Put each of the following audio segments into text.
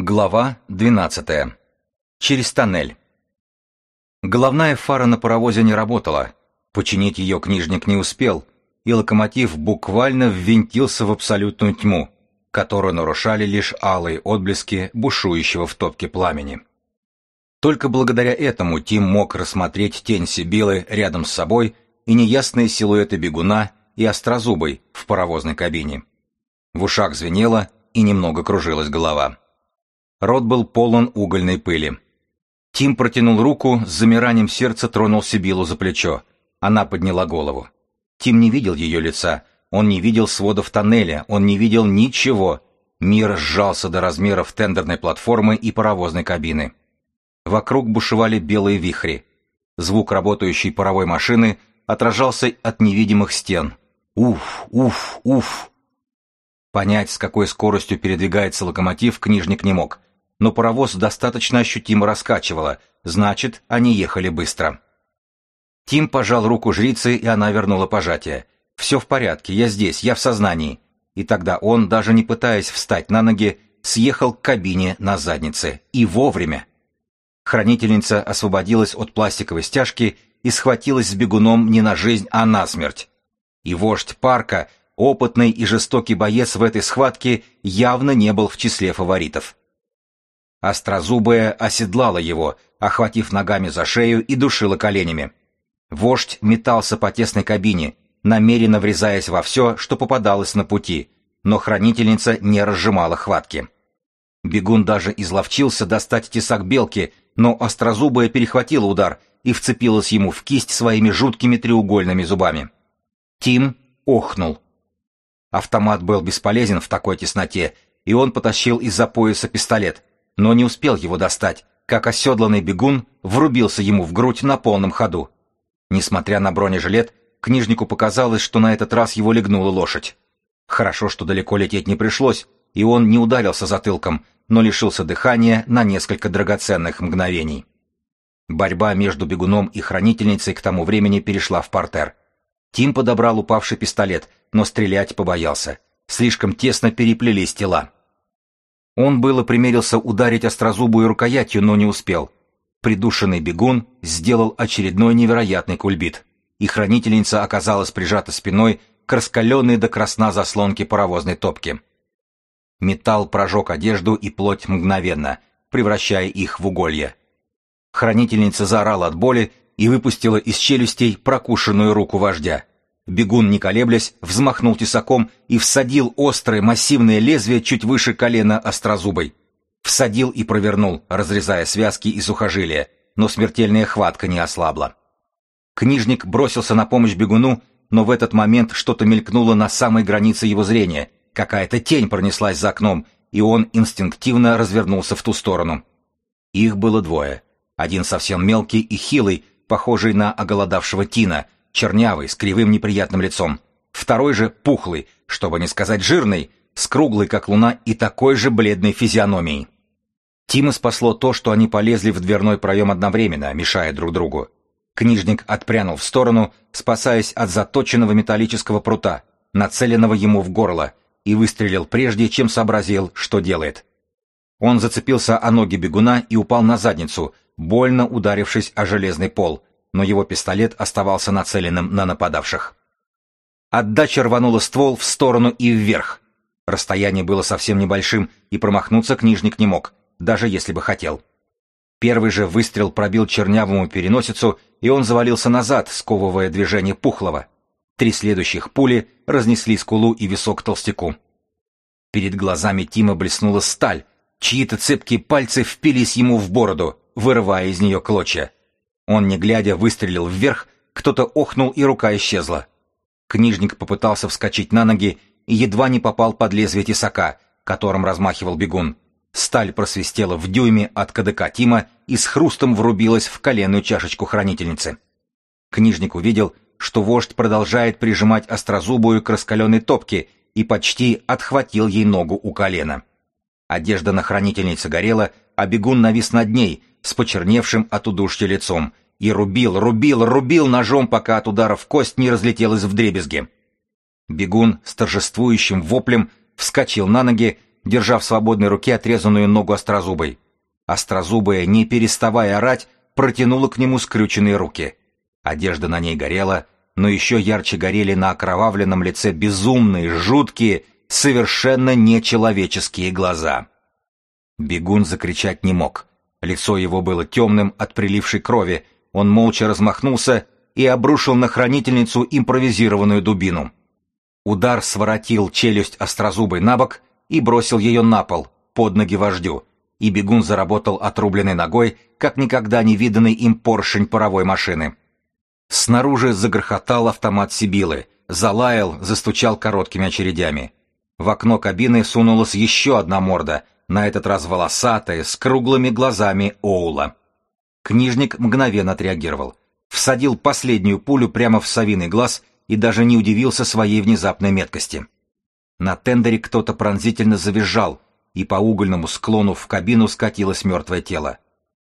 Глава 12. Через тоннель. Головная фара на паровозе не работала. Починить ее книжник не успел, и локомотив буквально ввинтился в абсолютную тьму, которую нарушали лишь алые отблески бушующего в топке пламени. Только благодаря этому Тим мог рассмотреть тень Сибилы рядом с собой и неясные силуэты бегуна и острозубой в паровозной кабине. В ушах звенело и немного кружилась голова. Рот был полон угольной пыли. Тим протянул руку, с замиранием сердца тронул Сибилу за плечо. Она подняла голову. Тим не видел ее лица, он не видел сводов тоннеля, он не видел ничего. Мир сжался до размеров тендерной платформы и паровозной кабины. Вокруг бушевали белые вихри. Звук работающей паровой машины отражался от невидимых стен. Уф, уф, уф. Понять, с какой скоростью передвигается локомотив, книжник не мог но паровоз достаточно ощутимо раскачивало, значит, они ехали быстро. Тим пожал руку жрицы, и она вернула пожатие. «Все в порядке, я здесь, я в сознании». И тогда он, даже не пытаясь встать на ноги, съехал к кабине на заднице. И вовремя. Хранительница освободилась от пластиковой стяжки и схватилась с бегуном не на жизнь, а на смерть. И вождь парка, опытный и жестокий боец в этой схватке, явно не был в числе фаворитов. Острозубая оседлала его, охватив ногами за шею и душила коленями. Вождь метался по тесной кабине, намеренно врезаясь во все, что попадалось на пути, но хранительница не разжимала хватки. Бегун даже изловчился достать тесак белки, но острозубая перехватила удар и вцепилась ему в кисть своими жуткими треугольными зубами. Тим охнул. Автомат был бесполезен в такой тесноте, и он потащил из-за пояса пистолет, но не успел его достать, как оседланный бегун врубился ему в грудь на полном ходу. Несмотря на бронежилет, книжнику показалось, что на этот раз его легнула лошадь. Хорошо, что далеко лететь не пришлось, и он не ударился затылком, но лишился дыхания на несколько драгоценных мгновений. Борьба между бегуном и хранительницей к тому времени перешла в портер. Тим подобрал упавший пистолет, но стрелять побоялся. Слишком тесно переплелись тела. Он было примерился ударить острозубую рукоятью, но не успел. Придушенный бегун сделал очередной невероятный кульбит, и хранительница оказалась прижата спиной к раскаленной до красна заслонке паровозной топки. Металл прожег одежду и плоть мгновенно, превращая их в уголье. Хранительница заорала от боли и выпустила из челюстей прокушенную руку вождя. Бегун, не колеблясь, взмахнул тесаком и всадил острое массивное лезвие чуть выше колена острозубой. Всадил и провернул, разрезая связки и сухожилия, но смертельная хватка не ослабла. Книжник бросился на помощь бегуну, но в этот момент что-то мелькнуло на самой границе его зрения, какая-то тень пронеслась за окном, и он инстинктивно развернулся в ту сторону. Их было двое. Один совсем мелкий и хилый, похожий на оголодавшего Тина — чернявый, с кривым неприятным лицом. Второй же пухлый, чтобы не сказать жирный, с круглой, как луна, и такой же бледной физиономией. Тима спасло то, что они полезли в дверной проем одновременно, мешая друг другу. Книжник отпрянул в сторону, спасаясь от заточенного металлического прута, нацеленного ему в горло, и выстрелил прежде, чем сообразил, что делает. Он зацепился о ноги бегуна и упал на задницу, больно ударившись о железный пол, но его пистолет оставался нацеленным на нападавших. Отдача рванула ствол в сторону и вверх. Расстояние было совсем небольшим, и промахнуться книжник не мог, даже если бы хотел. Первый же выстрел пробил чернявому переносицу, и он завалился назад, сковывая движение Пухлого. Три следующих пули разнесли скулу и висок толстяку. Перед глазами Тима блеснула сталь, чьи-то цепкие пальцы впились ему в бороду, вырывая из нее клочья. Он, не глядя, выстрелил вверх, кто-то охнул, и рука исчезла. Книжник попытался вскочить на ноги и едва не попал под лезвие тесака, которым размахивал бегун. Сталь просвистела в дюйме от кадыка Тима и с хрустом врубилась в коленную чашечку хранительницы. Книжник увидел, что вождь продолжает прижимать острозубую к раскаленной топке и почти отхватил ей ногу у колена. Одежда на хранительнице горела, а бегун навис над ней, с почерневшим от удушья лицом, и рубил, рубил, рубил ножом, пока от ударов кость не разлетелась в дребезги. Бегун с торжествующим воплем вскочил на ноги, держа в свободной руке отрезанную ногу острозубой. Острозубая, не переставая орать, протянула к нему скрюченные руки. Одежда на ней горела, но еще ярче горели на окровавленном лице безумные, жуткие, совершенно нечеловеческие глаза. Бегун закричать не мог. Лицо его было темным от прилившей крови, он молча размахнулся и обрушил на хранительницу импровизированную дубину. Удар своротил челюсть острозубой на бок и бросил ее на пол, под ноги вождю, и бегун заработал отрубленной ногой, как никогда не виданный им поршень паровой машины. Снаружи загрохотал автомат Сибилы, залаял, застучал короткими очередями. В окно кабины сунулась еще одна морда, на этот раз волосатая, с круглыми глазами Оула. Книжник мгновенно отреагировал. Всадил последнюю пулю прямо в совиный глаз и даже не удивился своей внезапной меткости. На тендере кто-то пронзительно завизжал, и по угольному склону в кабину скатилось мертвое тело.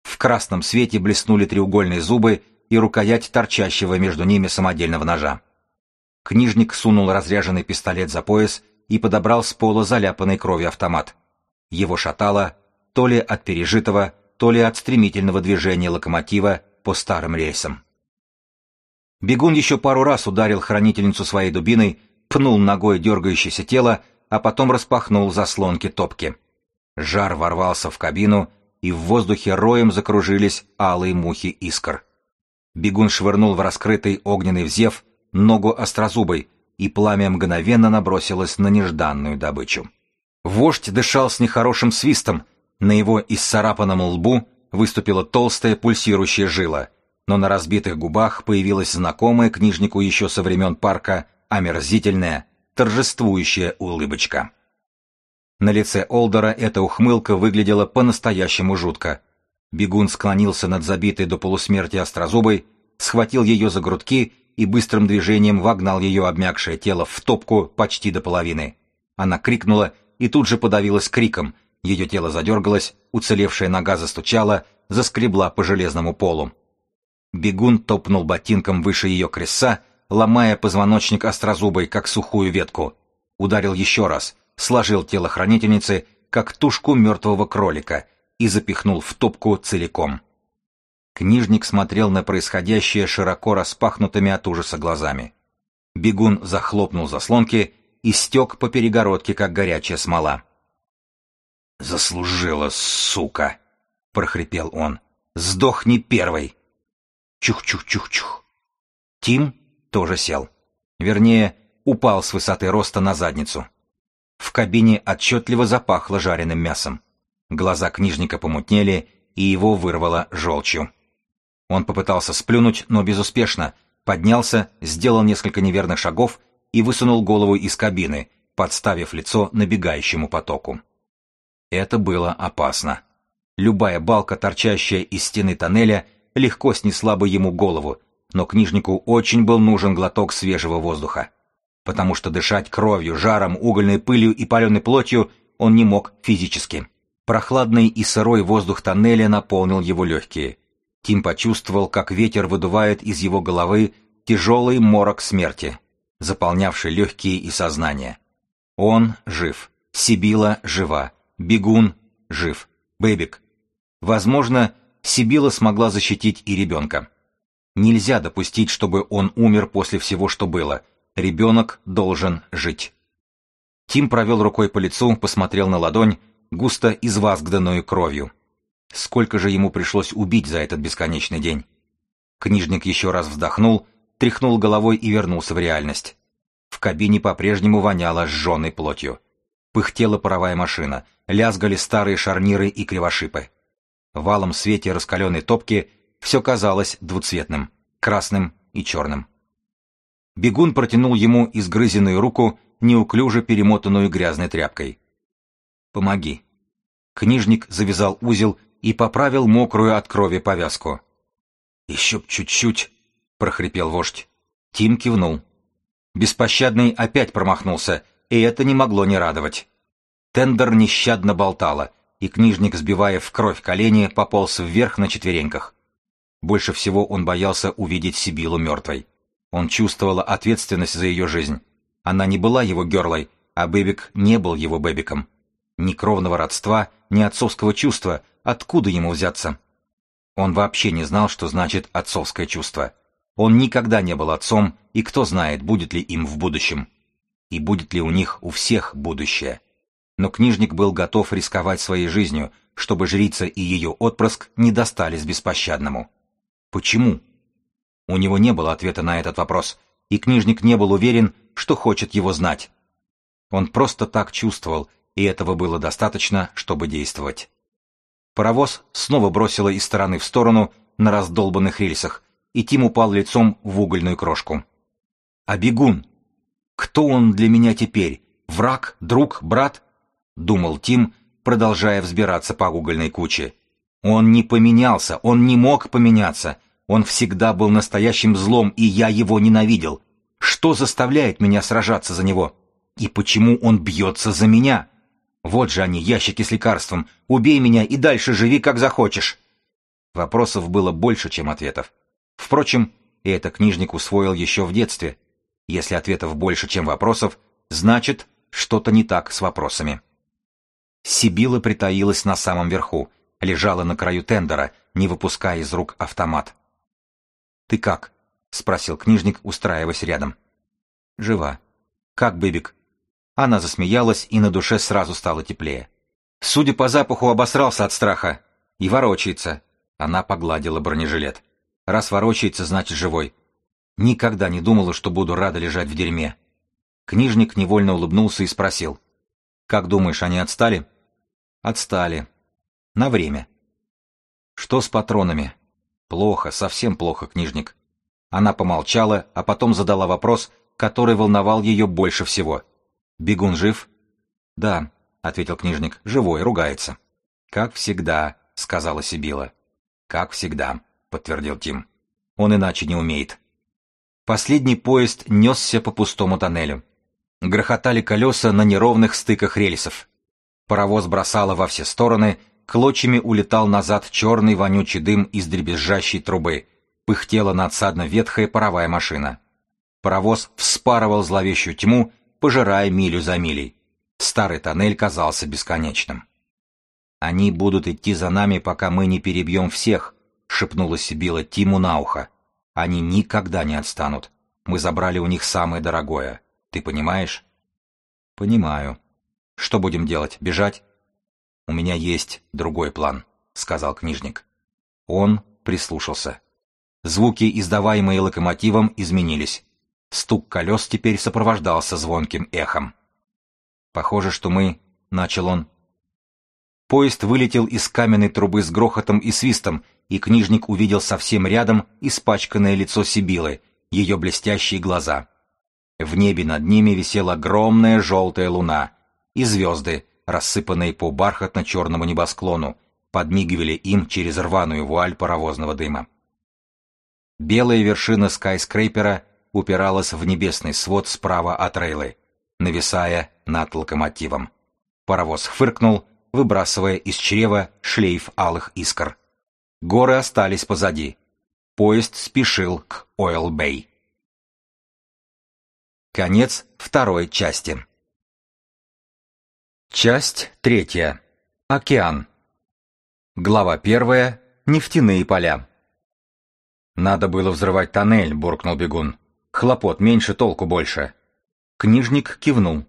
В красном свете блеснули треугольные зубы и рукоять торчащего между ними самодельного ножа. Книжник сунул разряженный пистолет за пояс и подобрал с пола заляпанный кровью автомат. Его шатало то ли от пережитого, то ли от стремительного движения локомотива по старым рельсам. Бегун еще пару раз ударил хранительницу своей дубиной, пнул ногой дергающееся тело, а потом распахнул заслонки топки. Жар ворвался в кабину, и в воздухе роем закружились алые мухи искр. Бегун швырнул в раскрытый огненный взев ногу острозубой, и пламя мгновенно набросилось на нежданную добычу. Вождь дышал с нехорошим свистом, на его исцарапанном лбу выступила толстая пульсирующая жила, но на разбитых губах появилась знакомая книжнику еще со времен парка омерзительная, торжествующая улыбочка. На лице Олдера эта ухмылка выглядела по-настоящему жутко. Бегун склонился над забитой до полусмерти острозубой, схватил ее за грудки и быстрым движением вогнал ее обмякшее тело в топку почти до половины. Она крикнула и тут же подавилась криком, ее тело задергалось, уцелевшая нога застучала, заскребла по железному полу. Бегун топнул ботинком выше ее креса, ломая позвоночник острозубой, как сухую ветку. Ударил еще раз, сложил тело хранительницы, как тушку мертвого кролика, и запихнул в топку целиком. Книжник смотрел на происходящее широко распахнутыми от ужаса глазами. Бегун захлопнул заслонки и стек по перегородке, как горячая смола. «Заслужила, сука!» — прохрипел он. «Сдохни первый!» Чух-чух-чух-чух. Тим тоже сел. Вернее, упал с высоты роста на задницу. В кабине отчетливо запахло жареным мясом. Глаза книжника помутнели, и его вырвало желчью. Он попытался сплюнуть, но безуспешно, поднялся, сделал несколько неверных шагов и высунул голову из кабины, подставив лицо набегающему потоку. Это было опасно. Любая балка, торчащая из стены тоннеля, легко снесла бы ему голову, но книжнику очень был нужен глоток свежего воздуха. Потому что дышать кровью, жаром, угольной пылью и паленой плотью он не мог физически. Прохладный и сырой воздух тоннеля наполнил его легкие. Тим почувствовал, как ветер выдувает из его головы тяжелый морок смерти, заполнявший легкие и сознание. Он жив, Сибила жива, Бегун жив, Бэбик. Возможно, Сибила смогла защитить и ребенка. Нельзя допустить, чтобы он умер после всего, что было. Ребенок должен жить. Тим провел рукой по лицу, посмотрел на ладонь, густо извазгданную кровью. Сколько же ему пришлось убить за этот бесконечный день? Книжник еще раз вздохнул, тряхнул головой и вернулся в реальность. В кабине по-прежнему воняло сжженной плотью. Пыхтела паровая машина, лязгали старые шарниры и кривошипы. В валом свете раскаленной топки все казалось двуцветным, красным и черным. Бегун протянул ему изгрызенную руку, неуклюже перемотанную грязной тряпкой. «Помоги». Книжник завязал узел и поправил мокрую от крови повязку. «Еще б чуть-чуть», — прохрипел вождь. Тим кивнул. Беспощадный опять промахнулся, и это не могло не радовать. Тендер нещадно болтала, и книжник, сбивая в кровь колени, пополз вверх на четвереньках. Больше всего он боялся увидеть Сибилу мертвой. Он чувствовал ответственность за ее жизнь. Она не была его герлой, а Бэбик не был его Бэбиком. Ни кровного родства, ни отцовского чувства. Откуда ему взяться? Он вообще не знал, что значит отцовское чувство. Он никогда не был отцом, и кто знает, будет ли им в будущем. И будет ли у них у всех будущее. Но книжник был готов рисковать своей жизнью, чтобы жрица и ее отпрыск не достались беспощадному. Почему? У него не было ответа на этот вопрос, и книжник не был уверен, что хочет его знать. Он просто так чувствовал, и этого было достаточно, чтобы действовать. Паровоз снова бросило из стороны в сторону на раздолбанных рельсах, и Тим упал лицом в угольную крошку. А бегун? Кто он для меня теперь? Враг, друг, брат? Думал Тим, продолжая взбираться по угольной куче. Он не поменялся, он не мог поменяться. Он всегда был настоящим злом, и я его ненавидел. Что заставляет меня сражаться за него? И почему он бьется за меня? Вот же они, ящики с лекарством. Убей меня и дальше живи, как захочешь. Вопросов было больше, чем ответов. Впрочем, и это книжник усвоил еще в детстве. Если ответов больше, чем вопросов, значит, что-то не так с вопросами. Сибила притаилась на самом верху, лежала на краю тендера, не выпуская из рук автомат. «Ты как?» — спросил книжник, устраиваясь рядом. «Жива. Как Быбик?» Она засмеялась, и на душе сразу стало теплее. Судя по запаху, обосрался от страха. И ворочается. Она погладила бронежилет. Раз ворочается, значит живой. Никогда не думала, что буду рада лежать в дерьме. Книжник невольно улыбнулся и спросил. «Как думаешь, они отстали?» «Отстали. На время». «Что с патронами?» «Плохо, совсем плохо, книжник». Она помолчала, а потом задала вопрос, который волновал ее больше всего. «Бегун жив?» «Да», — ответил книжник, — «живой, ругается». «Как всегда», — сказала Сибила. «Как всегда», — подтвердил Тим. «Он иначе не умеет». Последний поезд несся по пустому тоннелю. Грохотали колеса на неровных стыках рельсов. Паровоз бросало во все стороны, клочьями улетал назад черный вонючий дым из дребезжащей трубы, пыхтела надсадно ветхая паровая машина. Паровоз вспарывал зловещую тьму, пожирая милю за милей. Старый тоннель казался бесконечным. «Они будут идти за нами, пока мы не перебьем всех», — шепнула Сибила Тиму на ухо. «Они никогда не отстанут. Мы забрали у них самое дорогое. Ты понимаешь?» «Понимаю. Что будем делать? Бежать?» «У меня есть другой план», — сказал книжник. Он прислушался. Звуки, издаваемые локомотивом, изменились. Стук колес теперь сопровождался звонким эхом. «Похоже, что мы...» — начал он. Поезд вылетел из каменной трубы с грохотом и свистом, и книжник увидел совсем рядом испачканное лицо Сибилы, ее блестящие глаза. В небе над ними висела огромная желтая луна, и звезды, рассыпанные по бархатно-черному небосклону, подмигивали им через рваную вуаль паровозного дыма. Белая вершина скайскрепера упиралась в небесный свод справа от рейлы, нависая над локомотивом. Паровоз фыркнул, выбрасывая из чрева шлейф алых искр. Горы остались позади. Поезд спешил к Ойл-Бэй. Конец второй части. Часть третья. Океан. Глава первая. Нефтяные поля. «Надо было взрывать тоннель», — буркнул бегун. Хлопот меньше, толку больше. Книжник кивнул.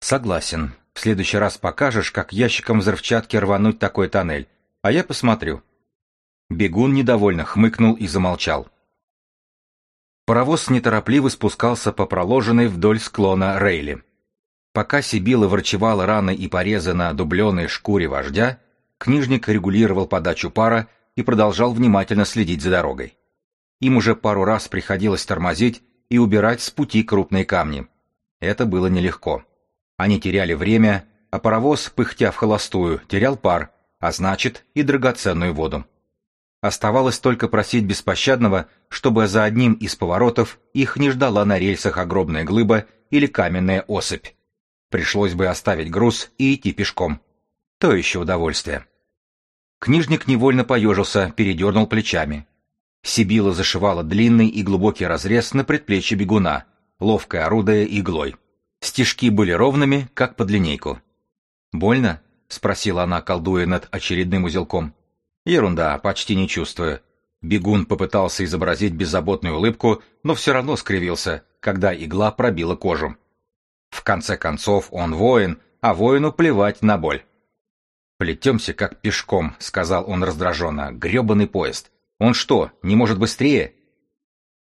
Согласен. В следующий раз покажешь, как ящиком взрывчатки рвануть такой тоннель, а я посмотрю. Бегун недовольно хмыкнул и замолчал. Паровоз неторопливо спускался по проложенной вдоль склона рейли. Пока Сибила врачевала раны и порезы на дубленой шкуре вождя, книжник регулировал подачу пара и продолжал внимательно следить за дорогой. Им уже пару раз приходилось тормозить и убирать с пути крупные камни. Это было нелегко. Они теряли время, а паровоз, пыхтя в холостую, терял пар, а значит и драгоценную воду. Оставалось только просить беспощадного, чтобы за одним из поворотов их не ждала на рельсах огромная глыба или каменная осыпь. Пришлось бы оставить груз и идти пешком. То еще удовольствие. Книжник невольно поежился, передернул плечами. Сибила зашивала длинный и глубокий разрез на предплечье бегуна, ловко орудая иглой. Стежки были ровными, как под линейку. «Больно?» — спросила она, колдуя над очередным узелком. «Ерунда, почти не чувствую». Бегун попытался изобразить беззаботную улыбку, но все равно скривился, когда игла пробила кожу. В конце концов, он воин, а воину плевать на боль. «Плетемся как пешком», — сказал он раздраженно. «Гребаный поезд. Он что, не может быстрее?»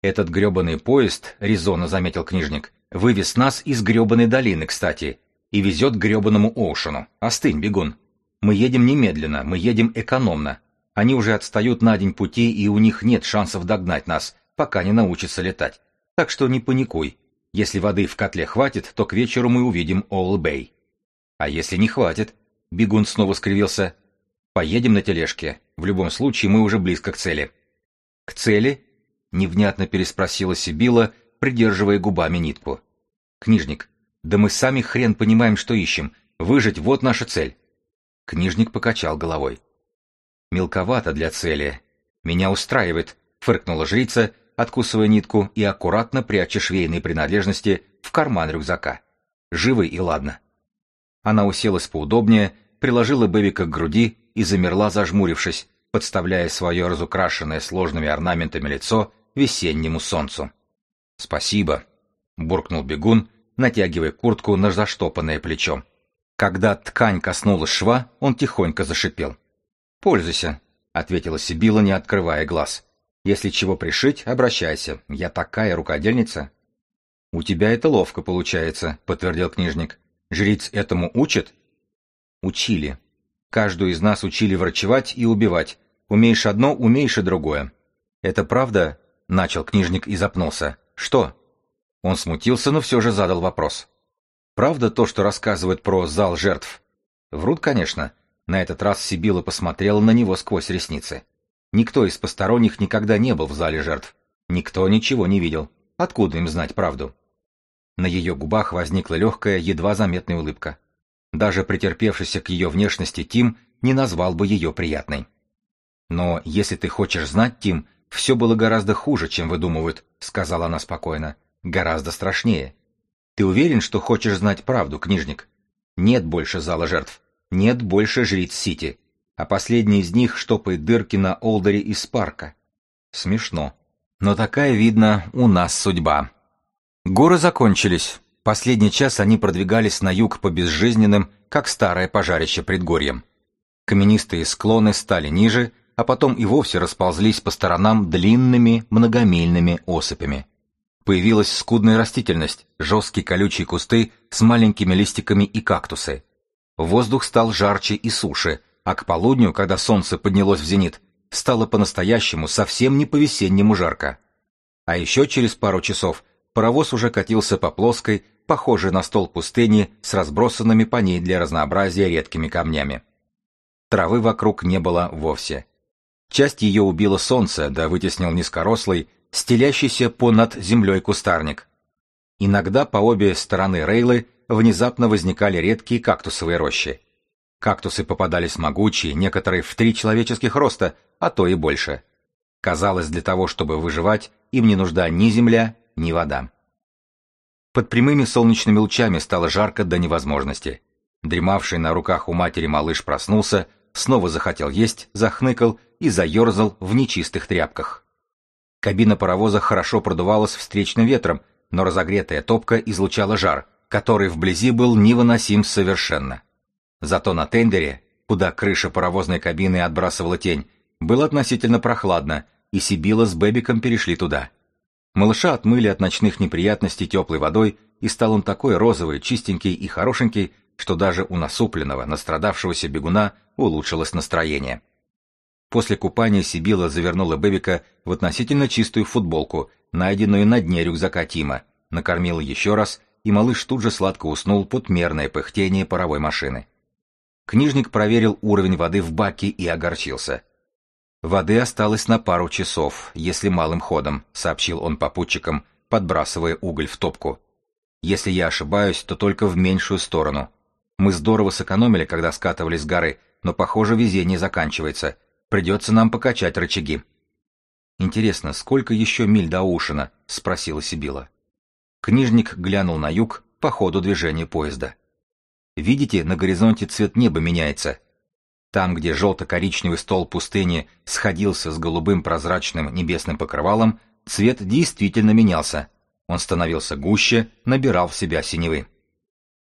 «Этот гребаный поезд», — резонно заметил книжник, — «вывез нас из гребаной долины, кстати, и везет к гребаному Оушену. Остынь, бегун. Мы едем немедленно, мы едем экономно. Они уже отстают на день пути, и у них нет шансов догнать нас, пока не научатся летать. Так что не паникуй. Если воды в котле хватит, то к вечеру мы увидим Олл-Бэй. А если не хватит? Бегун снова скривился. Поедем на тележке. В любом случае, мы уже близко к цели. К цели? Невнятно переспросила Сибила, придерживая губами нитку. Книжник, да мы сами хрен понимаем, что ищем. Выжить — вот наша цель. Книжник покачал головой. Мелковато для цели. Меня устраивает, фыркнула жрица, откусывая нитку и аккуратно пряча швейные принадлежности в карман рюкзака. Живы и ладно. Она уселась поудобнее, приложила Бэбика к груди и замерла, зажмурившись, подставляя свое разукрашенное сложными орнаментами лицо весеннему солнцу. «Спасибо», — буркнул бегун, натягивая куртку на заштопанное плечо. Когда ткань коснулась шва, он тихонько зашипел. «Пользуйся», — ответила Сибила, не открывая глаз. «Если чего пришить, обращайся. Я такая рукодельница». «У тебя это ловко получается», — подтвердил книжник. «Жриц этому учат?» «Учили. Каждую из нас учили врачевать и убивать. Умеешь одно, умеешь и другое». «Это правда?» — начал книжник и запнулся. «Что?» Он смутился, но все же задал вопрос. «Правда то, что рассказывают про зал жертв?» «Врут, конечно». На этот раз Сибила посмотрела на него сквозь ресницы. Никто из посторонних никогда не был в зале жертв. Никто ничего не видел. Откуда им знать правду? На ее губах возникла легкая, едва заметная улыбка. Даже претерпевшийся к ее внешности Тим не назвал бы ее приятной. «Но если ты хочешь знать, Тим, все было гораздо хуже, чем выдумывают», — сказала она спокойно гораздо страшнее. Ты уверен, что хочешь знать правду, книжник? Нет больше зала жертв. Нет больше жриц Сити. А последний из них штопает дырки на Олдере из парка. Смешно. Но такая, видно, у нас судьба. Горы закончились. Последний час они продвигались на юг по безжизненным, как старое пожарище предгорьям. Каменистые склоны стали ниже, а потом и вовсе расползлись по сторонам длинными многомильными осыпями. Появилась скудная растительность, жесткие колючие кусты с маленькими листиками и кактусы. Воздух стал жарче и суше, а к полудню, когда солнце поднялось в зенит, стало по-настоящему совсем не по-весеннему жарко. А еще через пару часов паровоз уже катился по плоской, похожей на стол пустыни с разбросанными по ней для разнообразия редкими камнями. Травы вокруг не было вовсе. Часть ее убило солнце, да вытеснил низкорослый, стелящийся понад землей кустарник. Иногда по обе стороны рейлы внезапно возникали редкие кактусовые рощи. Кактусы попадались могучие, некоторые в три человеческих роста, а то и больше. Казалось, для того, чтобы выживать, им не нужда ни земля, ни вода. Под прямыми солнечными лучами стало жарко до невозможности. Дремавший на руках у матери малыш проснулся, снова захотел есть, захныкал и заерзал в нечистых тряпках. Кабина паровоза хорошо продувалась встречным ветром, но разогретая топка излучала жар, который вблизи был невыносим совершенно. Зато на тендере, куда крыша паровозной кабины отбрасывала тень, было относительно прохладно, и Сибила с Бэбиком перешли туда. Малыша отмыли от ночных неприятностей теплой водой, и стал он такой розовый, чистенький и хорошенький, что даже у насупленного, настрадавшегося бегуна улучшилось настроение. После купания Сибила завернула Бэбика в относительно чистую футболку, найденную на дне рюкзака Тима, накормила еще раз, и малыш тут же сладко уснул под мерное пыхтение паровой машины. Книжник проверил уровень воды в баке и огорчился. «Воды осталось на пару часов, если малым ходом», — сообщил он попутчикам, подбрасывая уголь в топку. «Если я ошибаюсь, то только в меньшую сторону. Мы здорово сэкономили, когда скатывались с горы, но, похоже, везение заканчивается. Придется нам покачать рычаги. «Интересно, сколько еще миль до Ушина?» — спросила Сибила. Книжник глянул на юг по ходу движения поезда. Видите, на горизонте цвет неба меняется. Там, где желто-коричневый стол пустыни сходился с голубым прозрачным небесным покрывалом, цвет действительно менялся. Он становился гуще, набирал в себя синевы.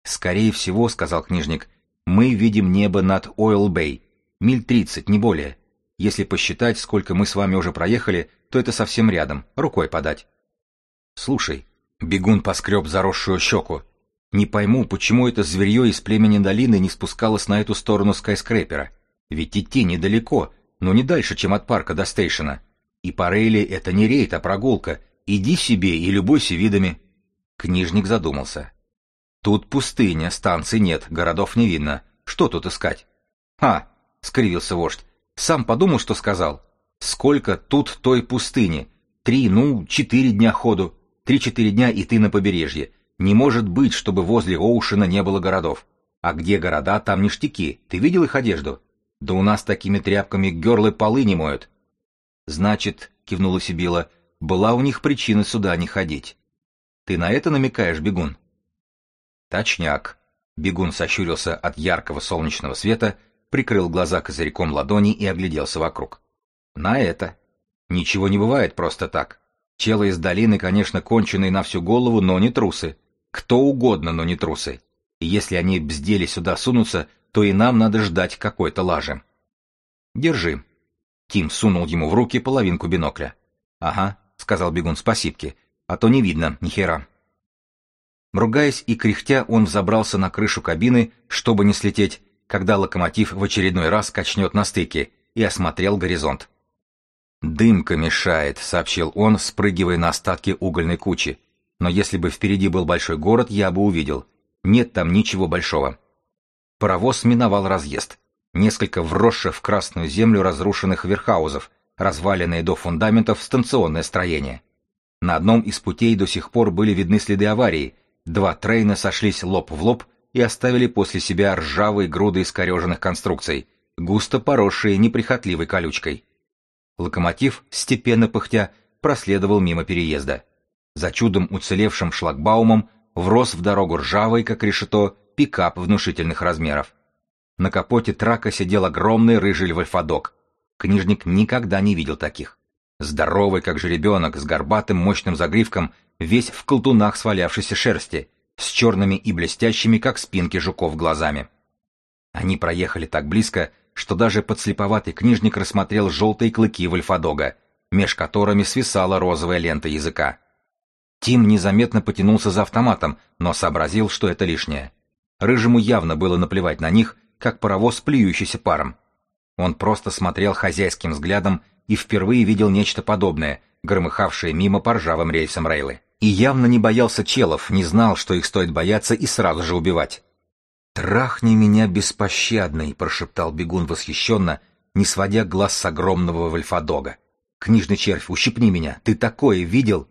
«Скорее всего», — сказал книжник, — «мы видим небо над Ойл-Бэй. Миль тридцать, не более. Если посчитать, сколько мы с вами уже проехали, то это совсем рядом, рукой подать». «Слушай», — бегун поскреб заросшую щеку, — «не пойму, почему это зверье из племени долины не спускалось на эту сторону скайскрепера. Ведь идти недалеко, но не дальше, чем от парка до стейшена. И по рейли это не рейд, а прогулка. Иди себе и любуйся видами». Книжник задумался. «Тут пустыня, станций нет, городов не видно. Что тут искать?» «А!» — скривился вождь. «Сам подумал, что сказал. Сколько тут той пустыни? Три, ну, четыре дня ходу. Три-четыре дня и ты на побережье. Не может быть, чтобы возле Оушена не было городов. А где города, там ништяки. Ты видел их одежду? Да у нас такими тряпками герлы полы не моют. Значит, кивнула Сибила, была у них причина сюда не ходить. Ты на это намекаешь, бегун? Точняк. Бегун сощурился от яркого солнечного света, прикрыл глаза козырьком ладони и огляделся вокруг. На это. Ничего не бывает просто так. Челы из долины, конечно, конченые на всю голову, но не трусы. Кто угодно, но не трусы. И если они бздели сюда сунутся, то и нам надо ждать какой-то лажи. Держи. Тим сунул ему в руки половинку бинокля. Ага, сказал бегун спасибки, а то не видно ни хера. Ругаясь и кряхтя, он взобрался на крышу кабины, чтобы не слететь, когда локомотив в очередной раз качнет на стыке, и осмотрел горизонт. «Дымка мешает», — сообщил он, спрыгивая на остатки угольной кучи. «Но если бы впереди был большой город, я бы увидел. Нет там ничего большого». Паровоз миновал разъезд. Несколько вросших в красную землю разрушенных верхаузов, разваленные до фундаментов станционное строение. На одном из путей до сих пор были видны следы аварии. Два трейна сошлись лоб в лоб и оставили после себя ржавые груды искореженных конструкций, густо поросшие неприхотливой колючкой. Локомотив, степенно пыхтя, проследовал мимо переезда. За чудом уцелевшим шлагбаумом врос в дорогу ржавый, как решето, пикап внушительных размеров. На капоте трака сидел огромный рыжий вольфадок. Книжник никогда не видел таких. Здоровый, как жеребенок, с горбатым мощным загривком, весь в колтунах свалявшейся шерсти, с черными и блестящими, как спинки жуков, глазами. Они проехали так близко, что даже подслеповатый книжник рассмотрел желтые клыки вольфадога, меж которыми свисала розовая лента языка. Тим незаметно потянулся за автоматом, но сообразил, что это лишнее. Рыжему явно было наплевать на них, как паровоз, плюющийся паром. Он просто смотрел хозяйским взглядом и впервые видел нечто подобное, громыхавшее мимо по ржавым рельсам рейлы. И явно не боялся челов, не знал, что их стоит бояться и сразу же убивать. «Трахни меня беспощадный», — прошептал бегун восхищенно, не сводя глаз с огромного вольфадога. «Книжный червь, ущипни меня, ты такое видел?»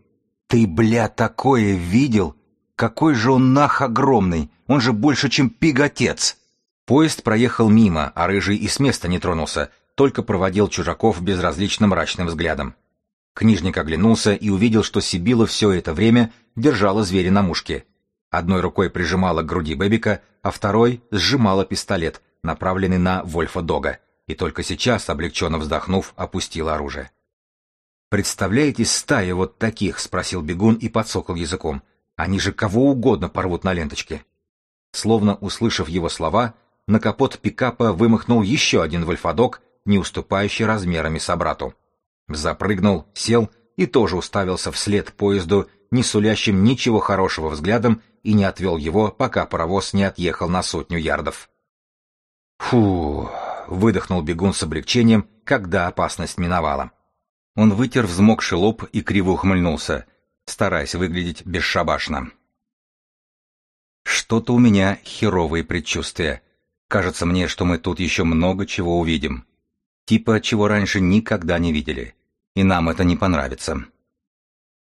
«Ты, бля, такое видел? Какой же он нах огромный! Он же больше, чем пиготец!» Поезд проехал мимо, а рыжий и с места не тронулся, только проводил чужаков безразлично мрачным взглядом. Книжник оглянулся и увидел, что Сибила все это время держала зверя на мушке. Одной рукой прижимала к груди Бэбика, а второй сжимала пистолет, направленный на Вольфа Дога, и только сейчас, облегченно вздохнув, опустила оружие. «Представляете стая вот таких?» — спросил бегун и подсокал языком. «Они же кого угодно порвут на ленточке». Словно услышав его слова, на капот пикапа вымахнул еще один вольфадок, не уступающий размерами собрату. Запрыгнул, сел и тоже уставился вслед поезду, не сулящим ничего хорошего взглядом, и не отвел его, пока паровоз не отъехал на сотню ярдов. «Фу!» — выдохнул бегун с облегчением, когда опасность миновала. Он вытер взмокший лоб и криво ухмыльнулся, стараясь выглядеть бесшабашно. «Что-то у меня херовые предчувствия. Кажется мне, что мы тут еще много чего увидим. Типа, чего раньше никогда не видели. И нам это не понравится.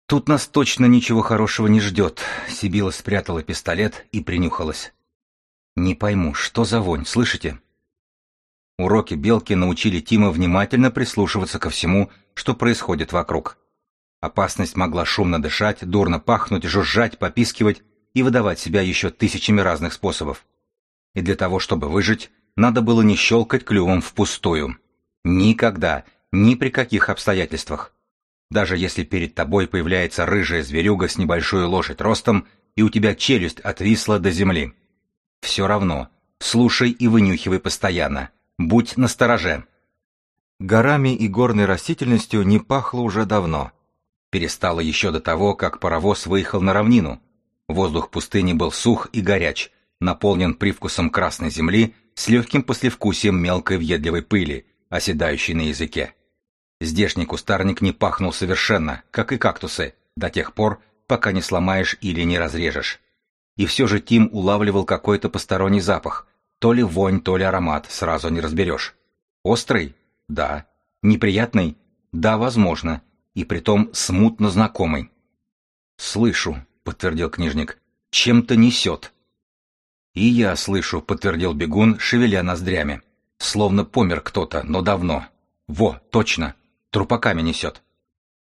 Тут нас точно ничего хорошего не ждет. Сибила спрятала пистолет и принюхалась. Не пойму, что за вонь, слышите? Уроки Белки научили Тима внимательно прислушиваться ко всему, что происходит вокруг. Опасность могла шумно дышать, дурно пахнуть, жужжать, попискивать и выдавать себя еще тысячами разных способов. И для того, чтобы выжить, надо было не щелкать клювом впустую. Никогда, ни при каких обстоятельствах. Даже если перед тобой появляется рыжая зверюга с небольшой лошадь ростом, и у тебя челюсть отвисла до земли. Все равно, слушай и вынюхивай постоянно. Будь настороже. Горами и горной растительностью не пахло уже давно. Перестало еще до того, как паровоз выехал на равнину. Воздух пустыни был сух и горяч, наполнен привкусом красной земли с легким послевкусием мелкой въедливой пыли, оседающей на языке. Здешний кустарник не пахнул совершенно, как и кактусы, до тех пор, пока не сломаешь или не разрежешь. И все же Тим улавливал какой-то посторонний запах, то ли вонь, то ли аромат, сразу не разберешь. Острый? Да. Неприятный? Да, возможно. И притом смутно знакомый. «Слышу», — подтвердил книжник, — «чем-то несет». «И я слышу», — подтвердил бегун, шевеля ноздрями. «Словно помер кто-то, но давно. Во, точно, трупаками несет».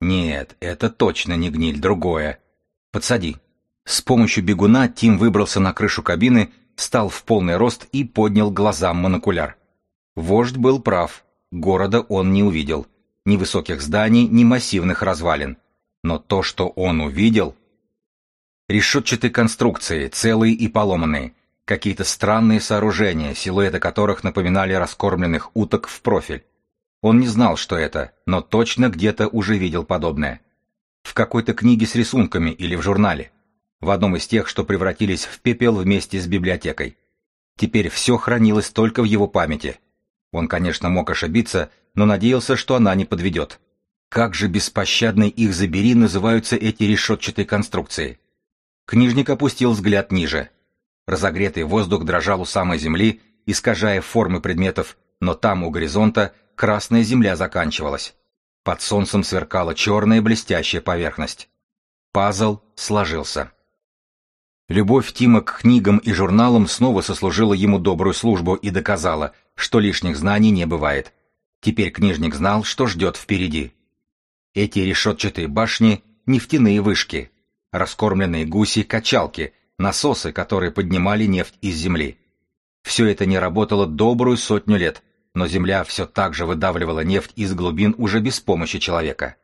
«Нет, это точно не гниль, другое. Подсади». С помощью бегуна Тим выбрался на крышу кабины, стал в полный рост и поднял глазам монокуляр. Вождь был прав. Города он не увидел. Ни высоких зданий, ни массивных развалин. Но то, что он увидел... Решетчатые конструкции, целые и поломанные. Какие-то странные сооружения, силуэты которых напоминали раскормленных уток в профиль. Он не знал, что это, но точно где-то уже видел подобное. В какой-то книге с рисунками или в журнале в одном из тех, что превратились в пепел вместе с библиотекой. Теперь все хранилось только в его памяти. Он, конечно, мог ошибиться, но надеялся, что она не подведет. Как же беспощадной их забери называются эти решетчатые конструкции? Книжник опустил взгляд ниже. Разогретый воздух дрожал у самой земли, искажая формы предметов, но там, у горизонта, красная земля заканчивалась. Под солнцем сверкала черная блестящая поверхность. Пазл сложился. Любовь Тима к книгам и журналам снова сослужила ему добрую службу и доказала, что лишних знаний не бывает. Теперь книжник знал, что ждет впереди. Эти решетчатые башни — нефтяные вышки, раскормленные гуси-качалки, насосы, которые поднимали нефть из земли. Все это не работало добрую сотню лет, но земля все так же выдавливала нефть из глубин уже без помощи человека.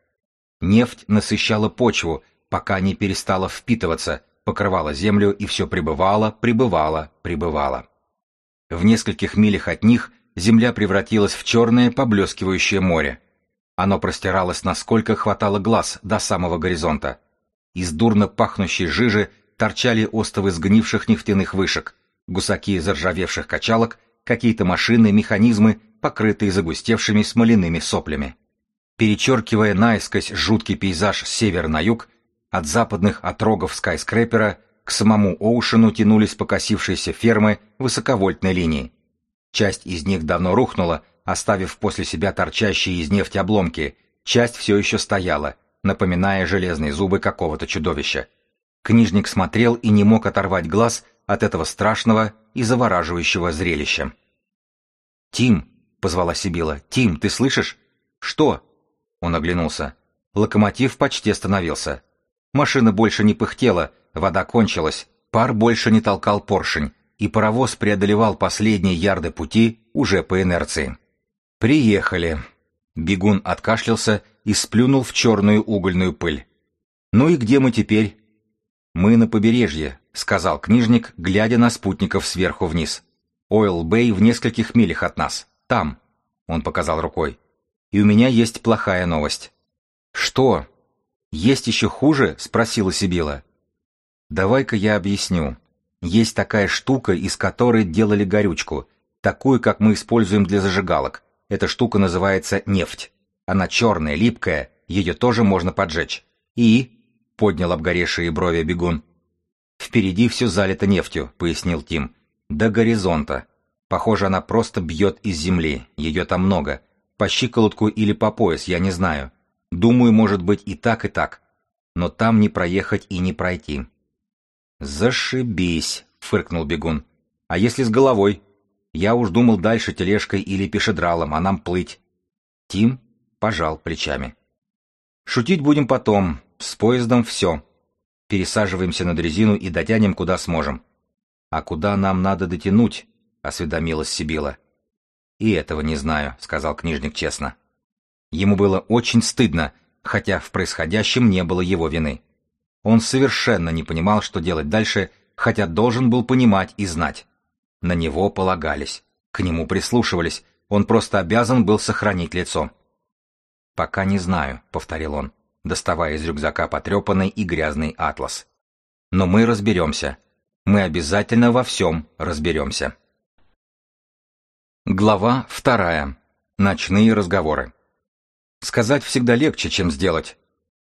Нефть насыщала почву, пока не перестала впитываться — покрывала землю и все пребывало, пребывало, пребывало. В нескольких милях от них земля превратилась в черное поблескивающее море. Оно простиралось, насколько хватало глаз, до самого горизонта. Из дурно пахнущей жижи торчали остовы сгнивших нефтяных вышек, гусаки заржавевших качалок, какие-то машины, механизмы, покрытые загустевшими смоляными соплями. Перечеркивая наискось жуткий пейзаж с севера на юг, от западных отрогов скайскрепера к самому Оушену тянулись покосившиеся фермы высоковольтной линии. Часть из них давно рухнула, оставив после себя торчащие из нефти обломки, часть все еще стояла, напоминая железные зубы какого-то чудовища. Книжник смотрел и не мог оторвать глаз от этого страшного и завораживающего зрелища. «Тим!» — позвала Сибила. «Тим, ты слышишь?» «Что?» Он оглянулся. Локомотив почти остановился. Машина больше не пыхтела, вода кончилась, пар больше не толкал поршень, и паровоз преодолевал последние ярды пути уже по инерции. «Приехали!» Бегун откашлялся и сплюнул в черную угольную пыль. «Ну и где мы теперь?» «Мы на побережье», — сказал книжник, глядя на спутников сверху вниз. «Ойл-Бэй в нескольких милях от нас. Там», — он показал рукой. «И у меня есть плохая новость». «Что?» «Есть еще хуже?» — спросила Сибила. «Давай-ка я объясню. Есть такая штука, из которой делали горючку, такую, как мы используем для зажигалок. Эта штука называется нефть. Она черная, липкая, ее тоже можно поджечь. И...» — поднял обгоревшие брови бегун. «Впереди все залито нефтью», — пояснил Тим. «До горизонта. Похоже, она просто бьет из земли, ее там много. По щиколотку или по пояс, я не знаю. Думаю, может быть и так, и так. Но там не проехать и не пройти. «Зашибись!» — фыркнул бегун. «А если с головой? Я уж думал дальше тележкой или пешедралом, а нам плыть». Тим пожал плечами. «Шутить будем потом. С поездом все. Пересаживаемся на дрезину и дотянем, куда сможем. А куда нам надо дотянуть, — осведомилась Сибила. «И этого не знаю», — сказал книжник честно. Ему было очень стыдно, хотя в происходящем не было его вины. Он совершенно не понимал, что делать дальше, хотя должен был понимать и знать. На него полагались, к нему прислушивались, он просто обязан был сохранить лицо. «Пока не знаю», — повторил он, доставая из рюкзака потрепанный и грязный атлас. «Но мы разберемся. Мы обязательно во всем разберемся». Глава вторая. Ночные разговоры. Сказать всегда легче, чем сделать.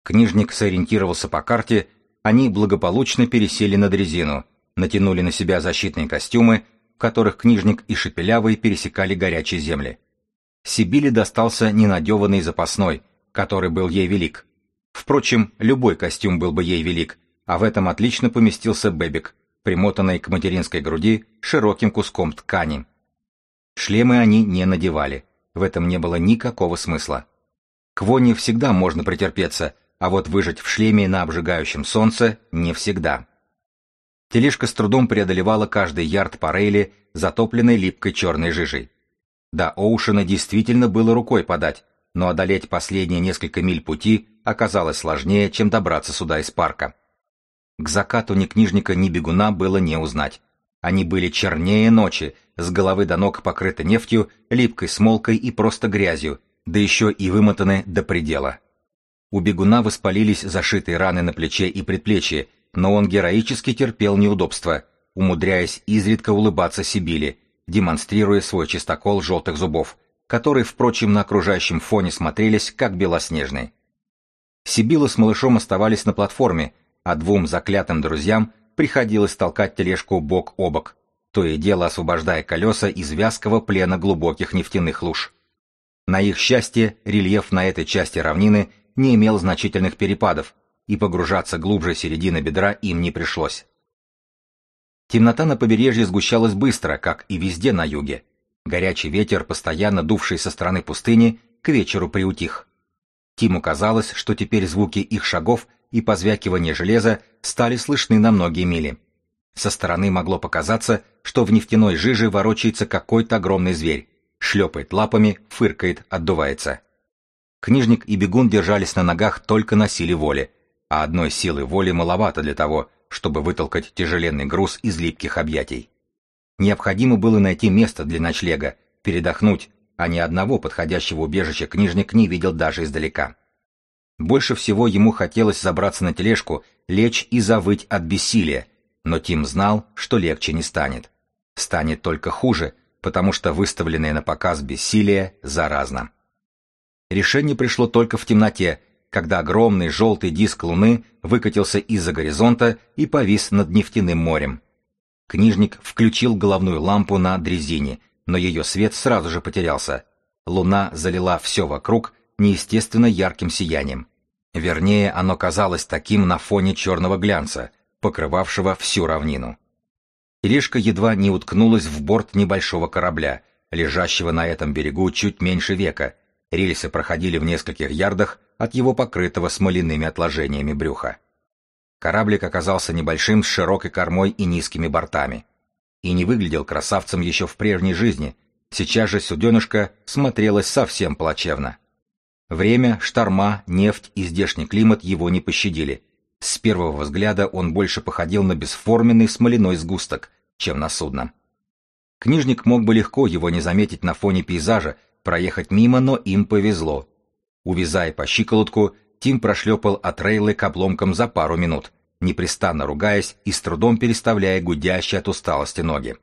Книжник сориентировался по карте, они благополучно пересели на дрезину, натянули на себя защитные костюмы, в которых книжник и Шепелявый пересекали горячие земли. Сибили достался ненадеванный запасной, который был ей велик. Впрочем, любой костюм был бы ей велик, а в этом отлично поместился Бэбик, примотанный к материнской груди широким куском ткани. Шлемы они не надевали, в этом не было никакого смысла. К воне всегда можно претерпеться, а вот выжить в шлеме на обжигающем солнце не всегда. Тележка с трудом преодолевала каждый ярд по рейле, затопленной липкой черной жижей. До Оушена действительно было рукой подать, но одолеть последние несколько миль пути оказалось сложнее, чем добраться сюда из парка. К закату ни книжника, ни бегуна было не узнать. Они были чернее ночи, с головы до ног покрыты нефтью, липкой смолкой и просто грязью, да еще и вымотаны до предела. У бегуна воспалились зашитые раны на плече и предплечье, но он героически терпел неудобства, умудряясь изредка улыбаться Сибили, демонстрируя свой чистокол желтых зубов, которые, впрочем, на окружающем фоне смотрелись как белоснежные. Сибила с малышом оставались на платформе, а двум заклятым друзьям приходилось толкать тележку бок о бок, то и дело освобождая колеса из вязкого плена глубоких нефтяных луж. На их счастье, рельеф на этой части равнины не имел значительных перепадов, и погружаться глубже середины бедра им не пришлось. Темнота на побережье сгущалась быстро, как и везде на юге. Горячий ветер, постоянно дувший со стороны пустыни, к вечеру приутих. Тиму казалось, что теперь звуки их шагов и позвякивание железа стали слышны на многие мили. Со стороны могло показаться, что в нефтяной жиже ворочается какой-то огромный зверь, шлепает лапами, фыркает, отдувается. Книжник и бегун держались на ногах только на силе воли, а одной силы воли маловато для того, чтобы вытолкать тяжеленный груз из липких объятий. Необходимо было найти место для ночлега, передохнуть, а ни одного подходящего убежища книжник не видел даже издалека. Больше всего ему хотелось забраться на тележку, лечь и завыть от бессилия, но Тим знал, что легче не станет. Станет только хуже, потому что выставленное на показ бессилие заразно. Решение пришло только в темноте, когда огромный желтый диск Луны выкатился из-за горизонта и повис над нефтяным морем. Книжник включил головную лампу на дрезине, но ее свет сразу же потерялся. Луна залила все вокруг неестественно ярким сиянием. Вернее, оно казалось таким на фоне черного глянца, покрывавшего всю равнину. Тележка едва не уткнулась в борт небольшого корабля, лежащего на этом берегу чуть меньше века. Рельсы проходили в нескольких ярдах от его покрытого смоляными отложениями брюха. Кораблик оказался небольшим с широкой кормой и низкими бортами. И не выглядел красавцем еще в прежней жизни. Сейчас же суденышко смотрелось совсем плачевно. Время, шторма, нефть и здешний климат его не пощадили. С первого взгляда он больше походил на бесформенный смоляной сгусток, чем на судно. Книжник мог бы легко его не заметить на фоне пейзажа, проехать мимо, но им повезло. Увязая по щиколотку, Тим прошлепал от рейлы к обломкам за пару минут, непрестанно ругаясь и с трудом переставляя гудящие от усталости ноги.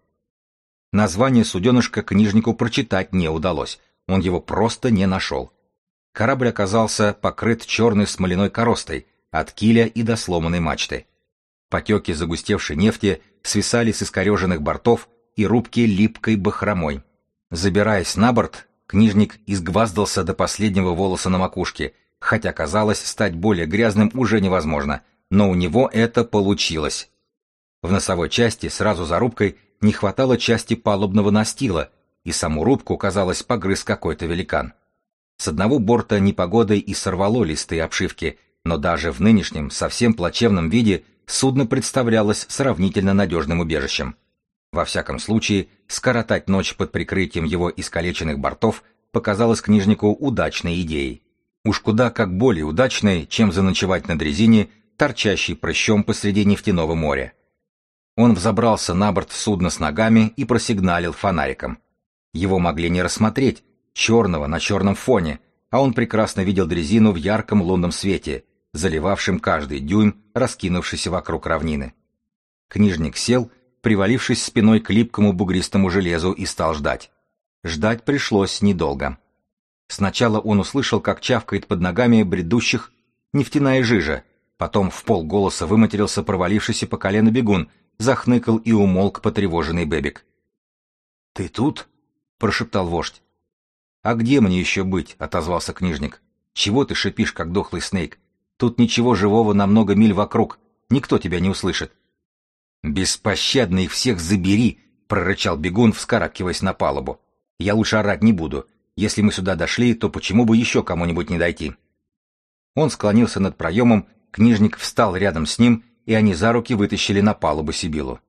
Название суденышка книжнику прочитать не удалось, он его просто не нашел. Корабль оказался покрыт черной смоляной коростой, от киля и до сломанной мачты. Потеки загустевшей нефти свисали с искореженных бортов и рубки липкой бахромой. Забираясь на борт, книжник изгваздался до последнего волоса на макушке, хотя казалось, стать более грязным уже невозможно, но у него это получилось. В носовой части, сразу за рубкой, не хватало части палубного настила, и саму рубку, казалось, погрыз какой-то великан. С одного борта непогодой и сорвало листы обшивки, но даже в нынешнем, совсем плачевном виде судно представлялось сравнительно надежным убежищем. Во всяком случае, скоротать ночь под прикрытием его искалеченных бортов показалось книжнику удачной идеей. Уж куда как более удачной, чем заночевать на дрезине, торчащей прыщом посреди нефтяного моря. Он взобрался на борт судна с ногами и просигналил фонариком. Его могли не рассмотреть, черного на черном фоне, а он прекрасно видел дрезину в ярком лунном свете, заливавшем каждый дюйм, раскинувшийся вокруг равнины. Книжник сел, привалившись спиной к липкому бугристому железу, и стал ждать. Ждать пришлось недолго. Сначала он услышал, как чавкает под ногами бредущих нефтяная жижа, потом в полголоса выматерился провалившийся по колено бегун, захныкал и умолк потревоженный Бебик. «Ты тут?» — прошептал вождь. «А где мне еще быть?» — отозвался книжник. «Чего ты шипишь, как дохлый снейк? Тут ничего живого на много миль вокруг. Никто тебя не услышит». «Беспощадно их всех забери!» — прорычал бегун, вскарабкиваясь на палубу. «Я лучше орать не буду. Если мы сюда дошли, то почему бы еще кому-нибудь не дойти?» Он склонился над проемом, книжник встал рядом с ним, и они за руки вытащили на палубу Сибилу.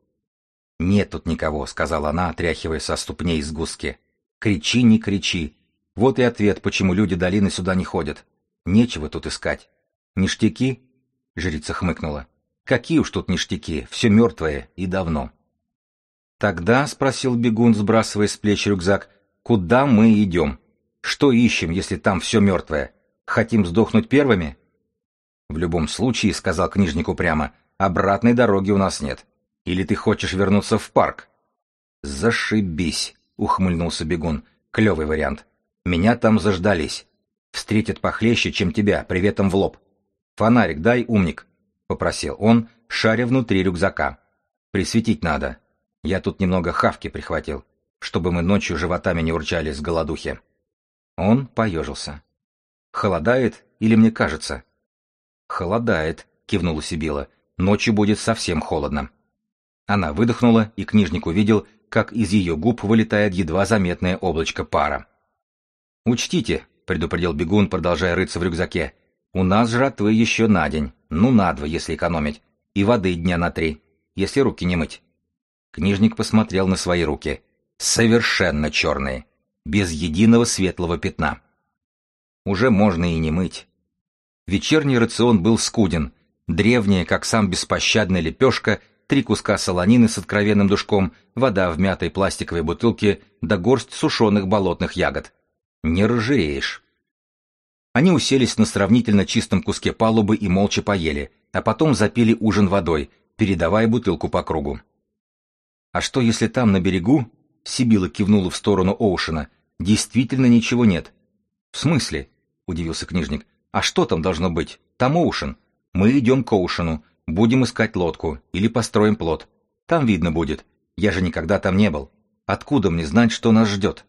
«Нет тут никого», — сказала она, отряхивая со ступней из гуски. «Кричи, не кричи. Вот и ответ, почему люди долины сюда не ходят. Нечего тут искать. Ништяки?» — жрица хмыкнула. «Какие уж тут ништяки, все мертвое и давно». «Тогда», — спросил бегун, сбрасывая с плеч рюкзак, — «куда мы идем? Что ищем, если там все мертвое? Хотим сдохнуть первыми?» «В любом случае», — сказал книжнику прямо, — «обратной дороги у нас нет. Или ты хочешь вернуться в парк?» «Зашибись», — ухмыльнулся бегун. «Клевый вариант. Меня там заждались. Встретят похлеще, чем тебя, приветом в лоб. Фонарик дай, умник, — попросил он, шаря внутри рюкзака. Присветить надо. Я тут немного хавки прихватил, чтобы мы ночью животами не урчали с голодухи. Он поежился. «Холодает или мне кажется?» «Холодает», — кивнула Сибила. «Ночью будет совсем холодно». Она выдохнула, и книжник увидел, как из ее губ вылетает едва заметное облачко пара. «Учтите», — предупредил бегун, продолжая рыться в рюкзаке, — «у нас жратвы еще на день, ну на два, если экономить, и воды дня на три, если руки не мыть». Книжник посмотрел на свои руки. Совершенно черные, без единого светлого пятна. Уже можно и не мыть. Вечерний рацион был скуден. Древняя, как сам беспощадная лепешка, три куска солонины с откровенным душком, вода в мятой пластиковой бутылке да горсть сушеных болотных ягод. Не разжиреешь. Они уселись на сравнительно чистом куске палубы и молча поели, а потом запили ужин водой, передавая бутылку по кругу. «А что, если там, на берегу?» — Сибила кивнула в сторону Оушена. «Действительно ничего нет». «В смысле?» — удивился книжник. «А что там должно быть? Там Оушен. Мы идем к Оушену, будем искать лодку или построим плот. Там видно будет. Я же никогда там не был. Откуда мне знать, что нас ждет?»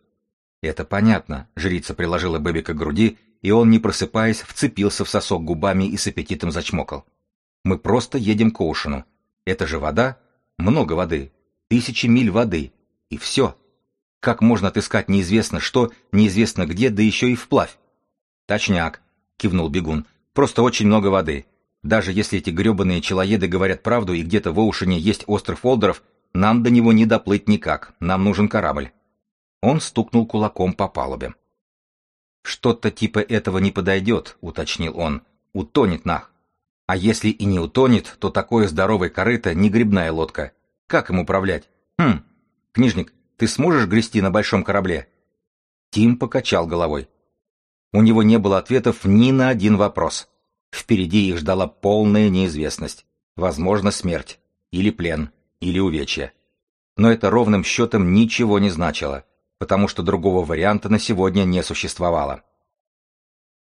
Это понятно. Жрица приложила Бэбика к груди, и он, не просыпаясь, вцепился в сосок губами и с аппетитом зачмокал. Мы просто едем к Оушену. Это же вода? Много воды. Тысячи миль воды. И все. Как можно отыскать неизвестно что, неизвестно где, да еще и вплавь? Точняк, кивнул бегун. Просто очень много воды. Даже если эти гребаные челоеды говорят правду и где-то в Оушене есть остров Олдеров, нам до него не доплыть никак. Нам нужен корабль. Он стукнул кулаком по палубе. «Что-то типа этого не подойдет», — уточнил он. «Утонет нах. А если и не утонет, то такое здоровое корыто не грибная лодка. Как им управлять? Хм, книжник, ты сможешь грести на большом корабле?» Тим покачал головой. У него не было ответов ни на один вопрос. Впереди их ждала полная неизвестность. Возможно, смерть. Или плен. Или увечья. Но это ровным счетом ничего не значило потому что другого варианта на сегодня не существовало.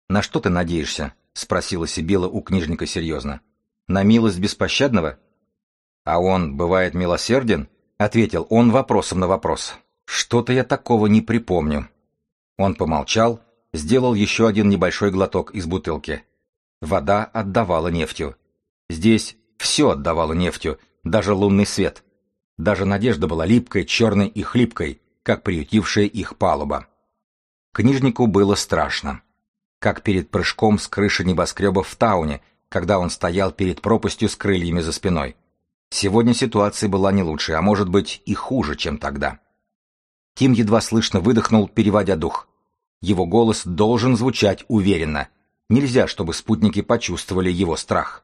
«На что ты надеешься?» — спросила Сибила у книжника серьезно. «На милость беспощадного?» «А он бывает милосерден?» — ответил он вопросом на вопрос. «Что-то я такого не припомню». Он помолчал, сделал еще один небольшой глоток из бутылки. Вода отдавала нефтью. Здесь все отдавало нефтью, даже лунный свет. Даже надежда была липкой, черной и хлипкой, как приютившая их палуба. Книжнику было страшно. Как перед прыжком с крыши небоскреба в Тауне, когда он стоял перед пропастью с крыльями за спиной. Сегодня ситуация была не лучше, а может быть и хуже, чем тогда. Тим едва слышно выдохнул, переводя дух. Его голос должен звучать уверенно. Нельзя, чтобы спутники почувствовали его страх.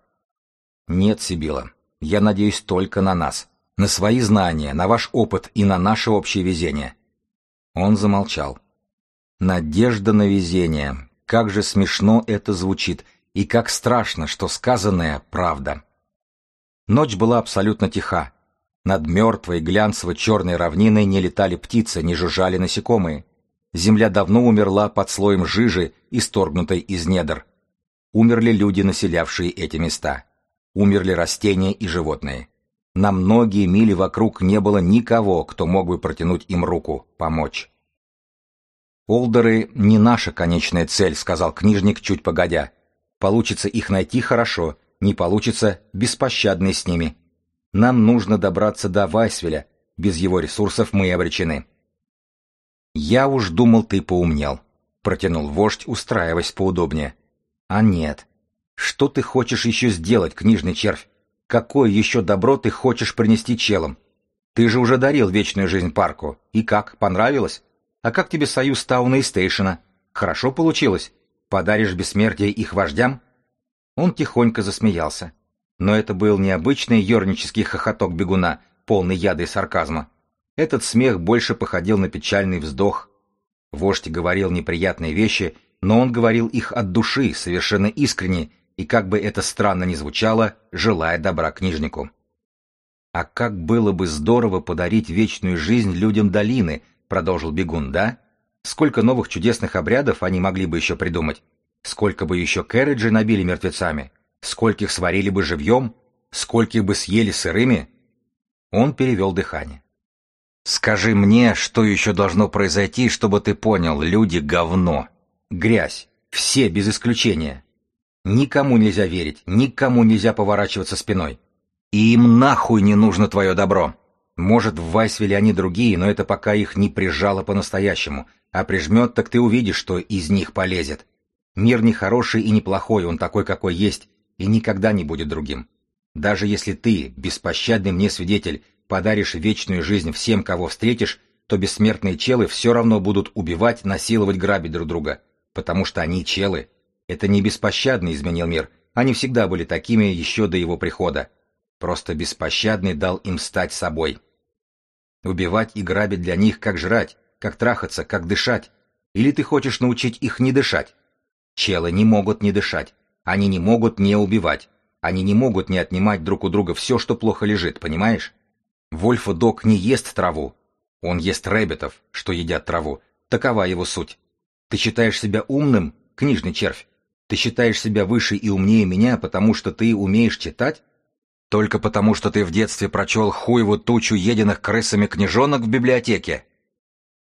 «Нет, Сибила, я надеюсь только на нас, на свои знания, на ваш опыт и на наше общее везение». Он замолчал. «Надежда на везение. Как же смешно это звучит, и как страшно, что сказанное — правда». Ночь была абсолютно тиха. Над мертвой глянцево-черной равниной не летали птицы, не жужжали насекомые. Земля давно умерла под слоем жижи, исторгнутой из недр. Умерли люди, населявшие эти места. Умерли растения и животные. На многие мили вокруг не было никого, кто мог бы протянуть им руку, помочь. «Олдеры — не наша конечная цель», — сказал книжник чуть погодя. «Получится их найти хорошо, не получится — беспощадны с ними. Нам нужно добраться до Вайсвеля, без его ресурсов мы обречены». «Я уж думал, ты поумнел», — протянул вождь, устраиваясь поудобнее. «А нет. Что ты хочешь еще сделать, книжный червь? Какое еще добро ты хочешь принести челам? Ты же уже дарил вечную жизнь парку. И как, понравилось? А как тебе союз Тауна и Стейшена? Хорошо получилось? Подаришь бессмертие их вождям?» Он тихонько засмеялся. Но это был необычный ернический хохоток бегуна, полный яда и сарказма. Этот смех больше походил на печальный вздох. Вождь говорил неприятные вещи, но он говорил их от души, совершенно искренне, и как бы это странно ни звучало, желая добра книжнику. «А как было бы здорово подарить вечную жизнь людям долины», — продолжил бегун, да? Сколько новых чудесных обрядов они могли бы еще придумать? Сколько бы еще Кэрриджи набили мертвецами? Скольких сварили бы живьем? Скольких бы съели сырыми? Он перевел дыхание. «Скажи мне, что еще должно произойти, чтобы ты понял, люди — говно. Грязь. Все, без исключения. Никому нельзя верить, никому нельзя поворачиваться спиной. И им нахуй не нужно твое добро. Может, в Вайсвеле они другие, но это пока их не прижало по-настоящему. А прижмет, так ты увидишь, что из них полезет. Мир не хороший и не плохой, он такой, какой есть, и никогда не будет другим. Даже если ты, беспощадный мне свидетель, подаришь вечную жизнь всем, кого встретишь, то бессмертные челы все равно будут убивать, насиловать, грабить друг друга. Потому что они челы. Это не беспощадный изменил мир. Они всегда были такими еще до его прихода. Просто беспощадный дал им стать собой. Убивать и грабить для них как жрать, как трахаться, как дышать. Или ты хочешь научить их не дышать? Челы не могут не дышать. Они не могут не убивать. Они не могут не отнимать друг у друга все, что плохо лежит, понимаешь? Вольфа Док не ест траву. Он ест рэббитов, что едят траву. Такова его суть. Ты считаешь себя умным, книжный червь? Ты считаешь себя выше и умнее меня, потому что ты умеешь читать? Только потому, что ты в детстве прочел хуеву тучу единых крысами книжонок в библиотеке?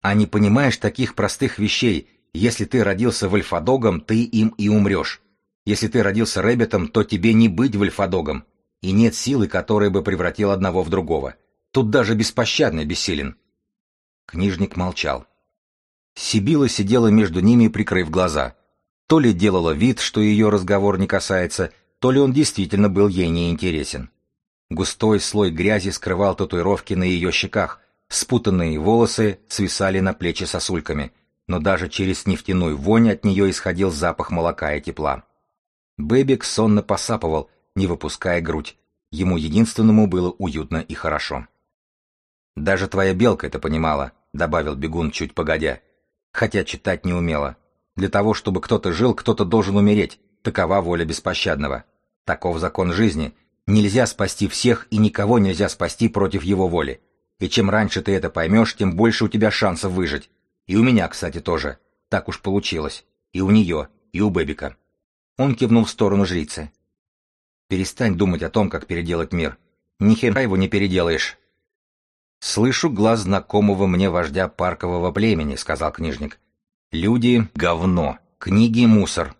А не понимаешь таких простых вещей, если ты родился вольфадогом, ты им и умрешь. Если ты родился рэббитом, то тебе не быть вольфадогом. И нет силы, которая бы превратила одного в другого. Тут даже беспощадный бессилен. Книжник молчал. Сибила сидела между ними, прикрыв глаза. То ли делала вид, что ее разговор не касается, то ли он действительно был ей неинтересен. Густой слой грязи скрывал татуировки на ее щеках, спутанные волосы свисали на плечи сосульками, но даже через нефтяную вонь от нее исходил запах молока и тепла. Бэбик сонно посапывал, не выпуская грудь. Ему единственному было уютно и хорошо. «Даже твоя белка это понимала», — добавил бегун чуть погодя. «Хотя читать не умела. Для того, чтобы кто-то жил, кто-то должен умереть. Такова воля беспощадного. Таков закон жизни. Нельзя спасти всех, и никого нельзя спасти против его воли. И чем раньше ты это поймешь, тем больше у тебя шансов выжить. И у меня, кстати, тоже. Так уж получилось. И у нее, и у Бэбика». Он кивнул в сторону жрицы. «Перестань думать о том, как переделать мир. Ни хера его не переделаешь. «Слышу глаз знакомого мне вождя паркового племени», — сказал книжник. «Люди — говно, книги — мусор.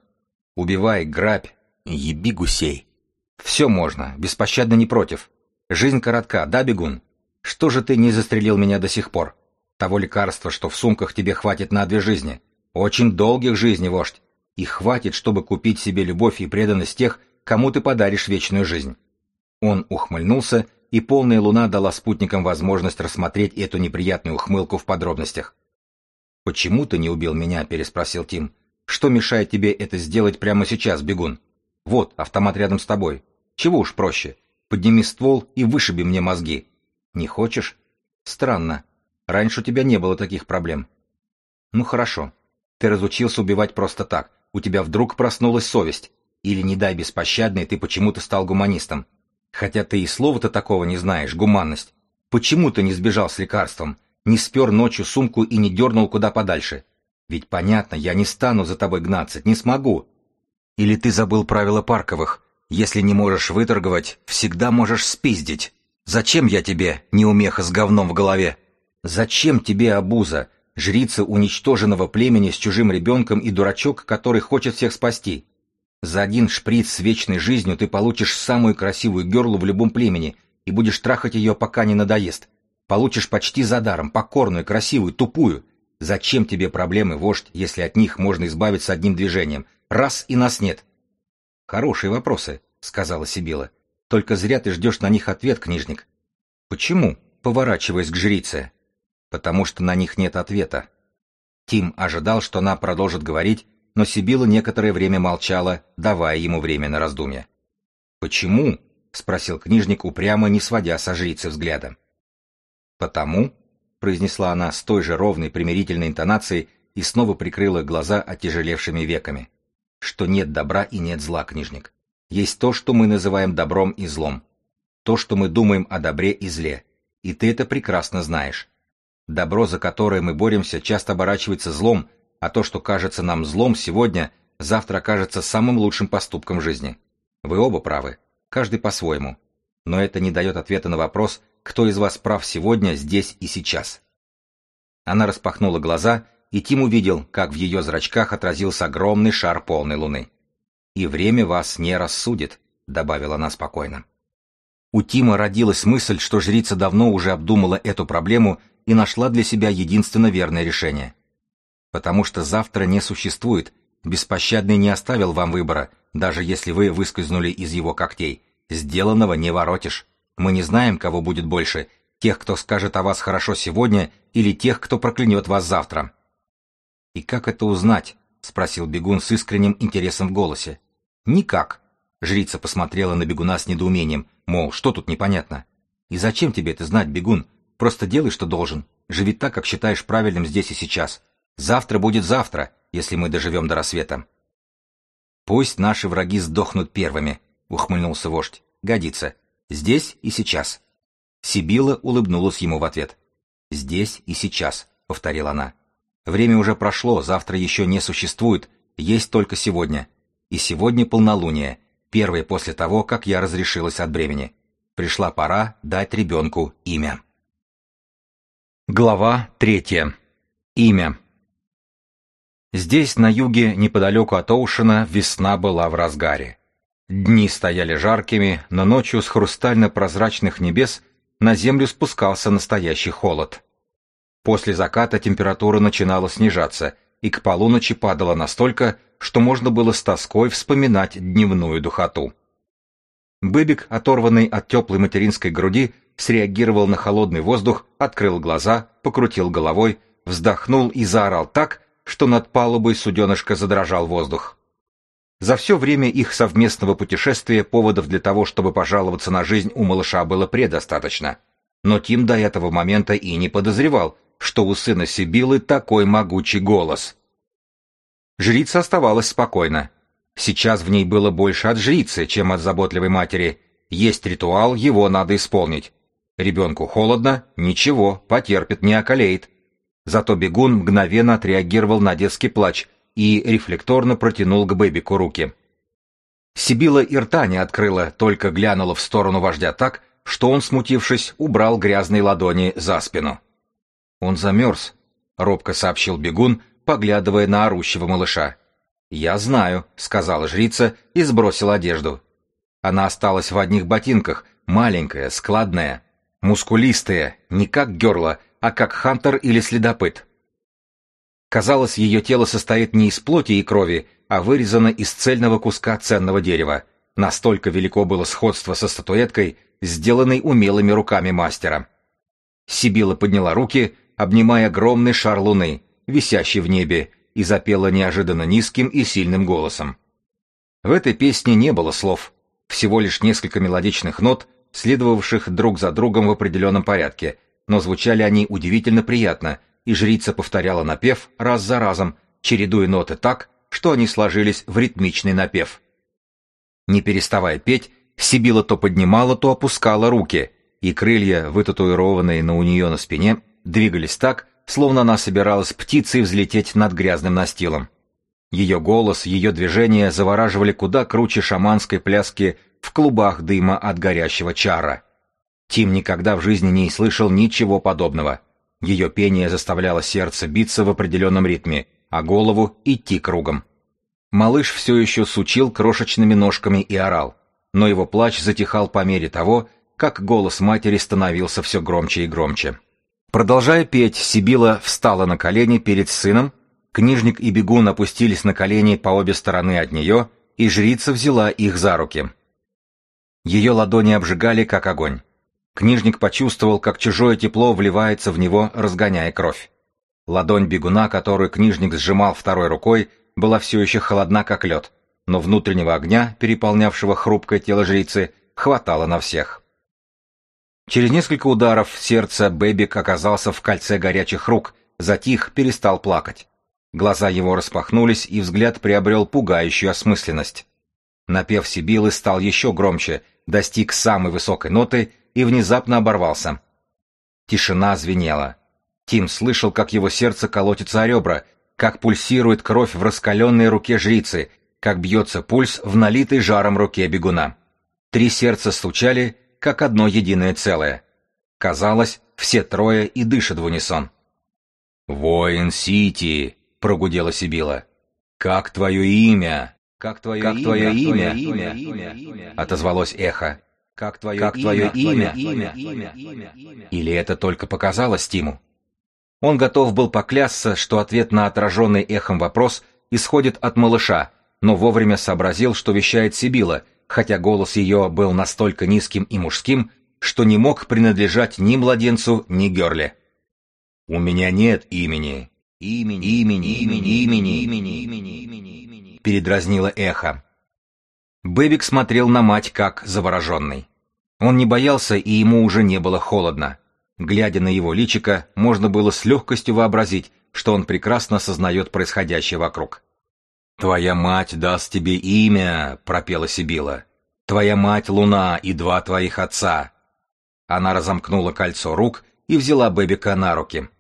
Убивай, грабь, еби гусей. Все можно, беспощадно не против. Жизнь коротка, да, бегун? Что же ты не застрелил меня до сих пор? Того лекарства, что в сумках тебе хватит на две жизни. Очень долгих жизней, вождь. И хватит, чтобы купить себе любовь и преданность тех, кому ты подаришь вечную жизнь». Он ухмыльнулся и полная луна дала спутникам возможность рассмотреть эту неприятную ухмылку в подробностях. «Почему ты не убил меня?» — переспросил Тим. «Что мешает тебе это сделать прямо сейчас, бегун? Вот, автомат рядом с тобой. Чего уж проще. Подними ствол и вышиби мне мозги. Не хочешь? Странно. Раньше у тебя не было таких проблем. Ну хорошо. Ты разучился убивать просто так. У тебя вдруг проснулась совесть. Или, не дай беспощадный, ты почему-то стал гуманистом. Хотя ты и слова-то такого не знаешь, гуманность. Почему ты не сбежал с лекарством, не спер ночью сумку и не дернул куда подальше? Ведь понятно, я не стану за тобой гнаться, не смогу. Или ты забыл правила парковых? Если не можешь выторговать, всегда можешь спиздить. Зачем я тебе, неумеха с говном в голове? Зачем тебе обуза, жрица уничтоженного племени с чужим ребенком и дурачок, который хочет всех спасти? За один шприц с вечной жизнью ты получишь самую красивую герлу в любом племени и будешь трахать ее, пока не надоест. Получишь почти за даром, покорную, красивую, тупую. Зачем тебе проблемы, вождь, если от них можно избавиться одним движением? Раз и нас нет. Хорошие вопросы, сказала Сибила. Только зря ты ждешь на них ответ, книжник. Почему? Поворачиваясь к жрице. Потому что на них нет ответа. Тим ожидал, что она продолжит говорить, но Сибила некоторое время молчала, давая ему время на раздумье. «Почему?» — спросил книжник, упрямо не сводя со жрицы взгляда. «Потому?» — произнесла она с той же ровной примирительной интонацией и снова прикрыла глаза отяжелевшими веками. «Что нет добра и нет зла, книжник. Есть то, что мы называем добром и злом. То, что мы думаем о добре и зле. И ты это прекрасно знаешь. Добро, за которое мы боремся, часто оборачивается злом, а то, что кажется нам злом сегодня, завтра окажется самым лучшим поступком жизни. Вы оба правы, каждый по-своему. Но это не дает ответа на вопрос, кто из вас прав сегодня, здесь и сейчас. Она распахнула глаза, и Тим увидел, как в ее зрачках отразился огромный шар полной луны. «И время вас не рассудит», — добавила она спокойно. У Тима родилась мысль, что жрица давно уже обдумала эту проблему и нашла для себя единственно верное решение потому что завтра не существует. Беспощадный не оставил вам выбора, даже если вы выскользнули из его когтей. Сделанного не воротишь. Мы не знаем, кого будет больше, тех, кто скажет о вас хорошо сегодня, или тех, кто проклянет вас завтра. «И как это узнать?» — спросил бегун с искренним интересом в голосе. «Никак». Жрица посмотрела на бегуна с недоумением, мол, что тут непонятно. «И зачем тебе это знать, бегун? Просто делай, что должен. Живи так, как считаешь правильным здесь и сейчас. Завтра будет завтра, если мы доживем до рассвета. Пусть наши враги сдохнут первыми, ухмыльнулся вождь. Годится. Здесь и сейчас. Сибила улыбнулась ему в ответ. Здесь и сейчас, повторила она. Время уже прошло, завтра еще не существует, есть только сегодня. И сегодня полнолуние, первое после того, как я разрешилась от бремени. Пришла пора дать ребенку имя. Глава третья. Имя. Здесь, на юге, неподалеку от Оушена, весна была в разгаре. Дни стояли жаркими, но ночью с хрустально-прозрачных небес на землю спускался настоящий холод. После заката температура начинала снижаться, и к полуночи падала настолько, что можно было с тоской вспоминать дневную духоту. Быбик, оторванный от теплой материнской груди, среагировал на холодный воздух, открыл глаза, покрутил головой, вздохнул и заорал так, что над палубой суденышка задрожал воздух. За все время их совместного путешествия поводов для того, чтобы пожаловаться на жизнь у малыша было предостаточно. Но Тим до этого момента и не подозревал, что у сына Сибилы такой могучий голос. Жрица оставалась спокойна. Сейчас в ней было больше от жрицы, чем от заботливой матери. Есть ритуал, его надо исполнить. Ребенку холодно, ничего, потерпит, не околеет. Зато бегун мгновенно отреагировал на детский плач и рефлекторно протянул к Бэбику руки. Сибила и рта не открыла, только глянула в сторону вождя так, что он, смутившись, убрал грязные ладони за спину. «Он замерз», — робко сообщил бегун, поглядывая на орущего малыша. «Я знаю», — сказала жрица и сбросила одежду. Она осталась в одних ботинках, маленькая, складная, мускулистая, не как герла, а как хантер или следопыт. Казалось, ее тело состоит не из плоти и крови, а вырезано из цельного куска ценного дерева. Настолько велико было сходство со статуэткой, сделанной умелыми руками мастера. Сибила подняла руки, обнимая огромный шар луны, висящий в небе, и запела неожиданно низким и сильным голосом. В этой песне не было слов, всего лишь несколько мелодичных нот, следовавших друг за другом в определенном порядке, но звучали они удивительно приятно, и жрица повторяла напев раз за разом, чередуя ноты так, что они сложились в ритмичный напев. Не переставая петь, Сибила то поднимала, то опускала руки, и крылья, вытатуированные на у нее на спине, двигались так, словно она собиралась птицей взлететь над грязным настилом. Ее голос, ее движения завораживали куда круче шаманской пляски в клубах дыма от горящего чара. Тим никогда в жизни не слышал ничего подобного. Ее пение заставляло сердце биться в определенном ритме, а голову идти кругом. Малыш все еще сучил крошечными ножками и орал, но его плач затихал по мере того, как голос матери становился все громче и громче. Продолжая петь, Сибила встала на колени перед сыном, книжник и бегун опустились на колени по обе стороны от нее, и жрица взяла их за руки. Ее ладони обжигали, как огонь. Книжник почувствовал, как чужое тепло вливается в него, разгоняя кровь. Ладонь бегуна, которую книжник сжимал второй рукой, была все еще холодна, как лед, но внутреннего огня, переполнявшего хрупкое тело жрицы, хватало на всех. Через несколько ударов сердца Бэбик оказался в кольце горячих рук, затих, перестал плакать. Глаза его распахнулись, и взгляд приобрел пугающую осмысленность. Напев Сибилы стал еще громче, достиг самой высокой ноты и внезапно оборвался. Тишина звенела. Тим слышал, как его сердце колотится о ребра, как пульсирует кровь в раскаленной руке жрицы, как бьется пульс в налитой жаром руке бегуна. Три сердца стучали, как одно единое целое. Казалось, все трое и дышат в унисон. «Воин-Сити!» — прогудела Сибила. «Как твое имя?» «Как твое, как имя? твое имя? имя? имя? Отозвалось эхо. «Как твое, как твое имя? имя? имя? имя? Или это только показалось Тиму? Он готов был поклясться, что ответ на отраженный эхом вопрос исходит от малыша, но вовремя сообразил, что вещает Сибила, хотя голос ее был настолько низким и мужским, что не мог принадлежать ни младенцу, ни Герле. «У меня нет. Имени, имени, имени, имени, имени, имени, имени, имени», передразнило эхо. Бэбик смотрел на мать как завороженный. Он не боялся, и ему уже не было холодно. Глядя на его личико, можно было с легкостью вообразить, что он прекрасно осознает происходящее вокруг. «Твоя мать даст тебе имя», — пропела Сибила. «Твоя мать — луна и два твоих отца». Она разомкнула кольцо рук и взяла Бэбика на руки.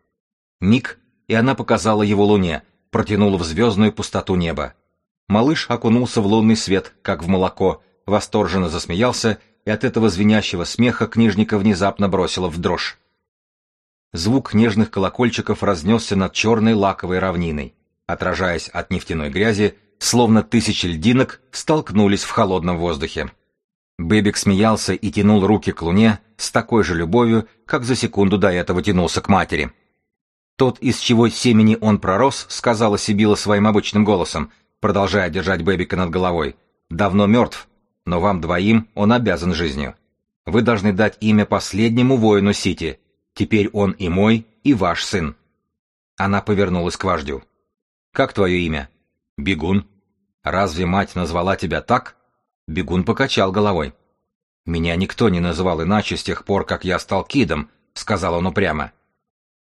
Миг, и она показала его луне, протянула в звездную пустоту неба. Малыш окунулся в лунный свет, как в молоко, восторженно засмеялся, и от этого звенящего смеха книжника внезапно бросила в дрожь. Звук нежных колокольчиков разнесся над черной лаковой равниной отражаясь от нефтяной грязи, словно тысячи льдинок столкнулись в холодном воздухе. Бэбик смеялся и тянул руки к луне с такой же любовью, как за секунду до этого тянулся к матери. Тот, из чего семени он пророс, сказала Сибила своим обычным голосом, продолжая держать Бэбика над головой, давно мертв, но вам двоим он обязан жизнью. Вы должны дать имя последнему воину Сити. Теперь он и мой, и ваш сын. Она повернулась к вождю. Как твое имя? Бегун. Разве мать назвала тебя так? Бегун покачал головой. Меня никто не называл иначе с тех пор, как я стал кидом, сказал он упрямо.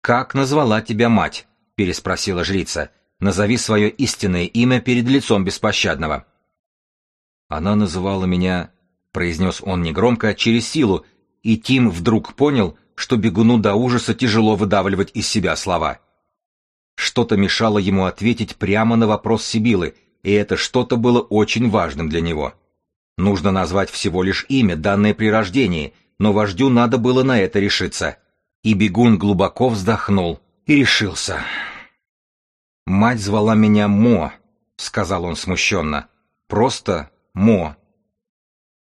Как назвала тебя мать? переспросила жрица. Назови свое истинное имя перед лицом беспощадного. Она называла меня, произнес он негромко, через силу, и Тим вдруг понял, что бегуну до ужаса тяжело выдавливать из себя слова. Что-то мешало ему ответить прямо на вопрос Сибилы, и это что-то было очень важным для него. Нужно назвать всего лишь имя, данное при рождении, но вождю надо было на это решиться. И бегун глубоко вздохнул и решился. «Мать звала меня Мо», — сказал он смущенно. «Просто Мо».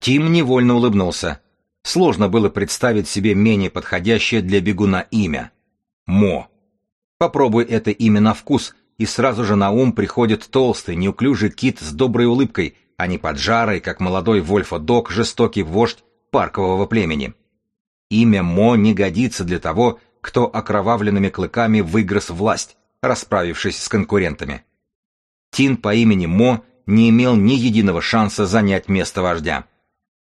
Тим невольно улыбнулся. Сложно было представить себе менее подходящее для бегуна имя. Мо. Попробуй это имя на вкус, и сразу же на ум приходит толстый, неуклюжий кит с доброй улыбкой, а не поджарый, как молодой Вольфа Док, жестокий вождь паркового племени. Имя Мо не годится для того, кто окровавленными клыками выгрыз власть, расправившись с конкурентами. Тин по имени Мо не имел ни единого шанса занять место вождя.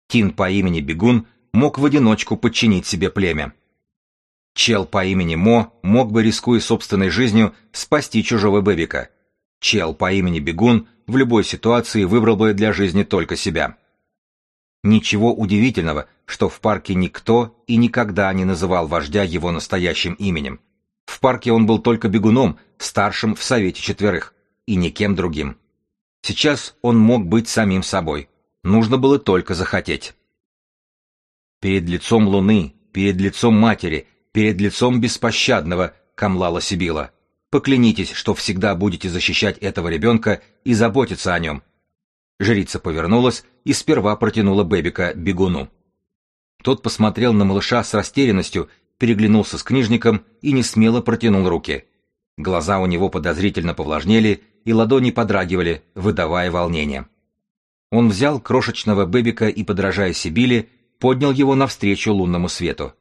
Тин по имени Бегун мог в одиночку подчинить себе племя. Чел по имени Мо мог бы, рискуя собственной жизнью, спасти чужого бэбика. Чел по имени Бегун в любой ситуации выбрал бы для жизни только себя. Ничего удивительного, что в парке никто и никогда не называл вождя его настоящим именем. В парке он был только бегуном, старшим в Совете Четверых, и никем другим. Сейчас он мог быть самим собой. Нужно было только захотеть. Перед лицом Луны, перед лицом Матери, перед лицом Беспощадного, камлала Сибила. Поклянитесь, что всегда будете защищать этого ребенка и заботиться о нем. Жрица повернулась и сперва протянула Бэбика бегуну. Тот посмотрел на малыша с растерянностью, переглянулся с книжником и не смело протянул руки. Глаза у него подозрительно повлажнели, и ладони подрагивали, выдавая волнение. Он взял крошечного бэбика и, подражая Сибили, поднял его навстречу лунному свету.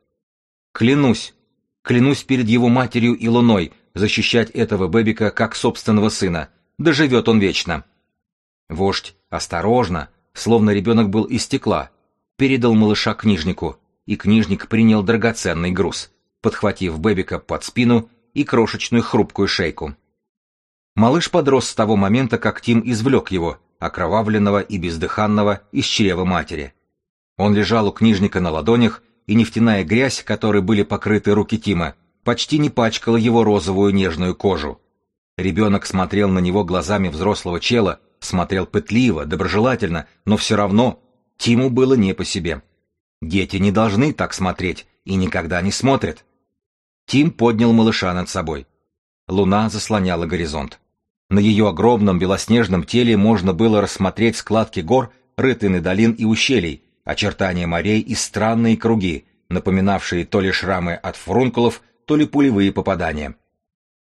«Клянусь, клянусь перед его матерью и луной защищать этого бэбика как собственного сына, доживет он вечно». Вождь осторожно, словно ребенок был из стекла, передал малыша книжнику, и книжник принял драгоценный груз, подхватив бэбика под спину и крошечную хрупкую шейку. Малыш подрос с того момента, как Тим извлек его, окровавленного и бездыханного, из чрева матери. Он лежал у книжника на ладонях, и нефтяная грязь, которой были покрыты руки Тима, почти не пачкала его розовую нежную кожу. Ребенок смотрел на него глазами взрослого чела, смотрел пытливо, доброжелательно, но все равно Тиму было не по себе. Дети не должны так смотреть и никогда не смотрят. Тим поднял малыша над собой. Луна заслоняла горизонт. На ее огромном белоснежном теле можно было рассмотреть складки гор, рытыны долин и ущелий, очертания морей и странные круги, напоминавшие то ли шрамы от фрункулов, то ли пулевые попадания.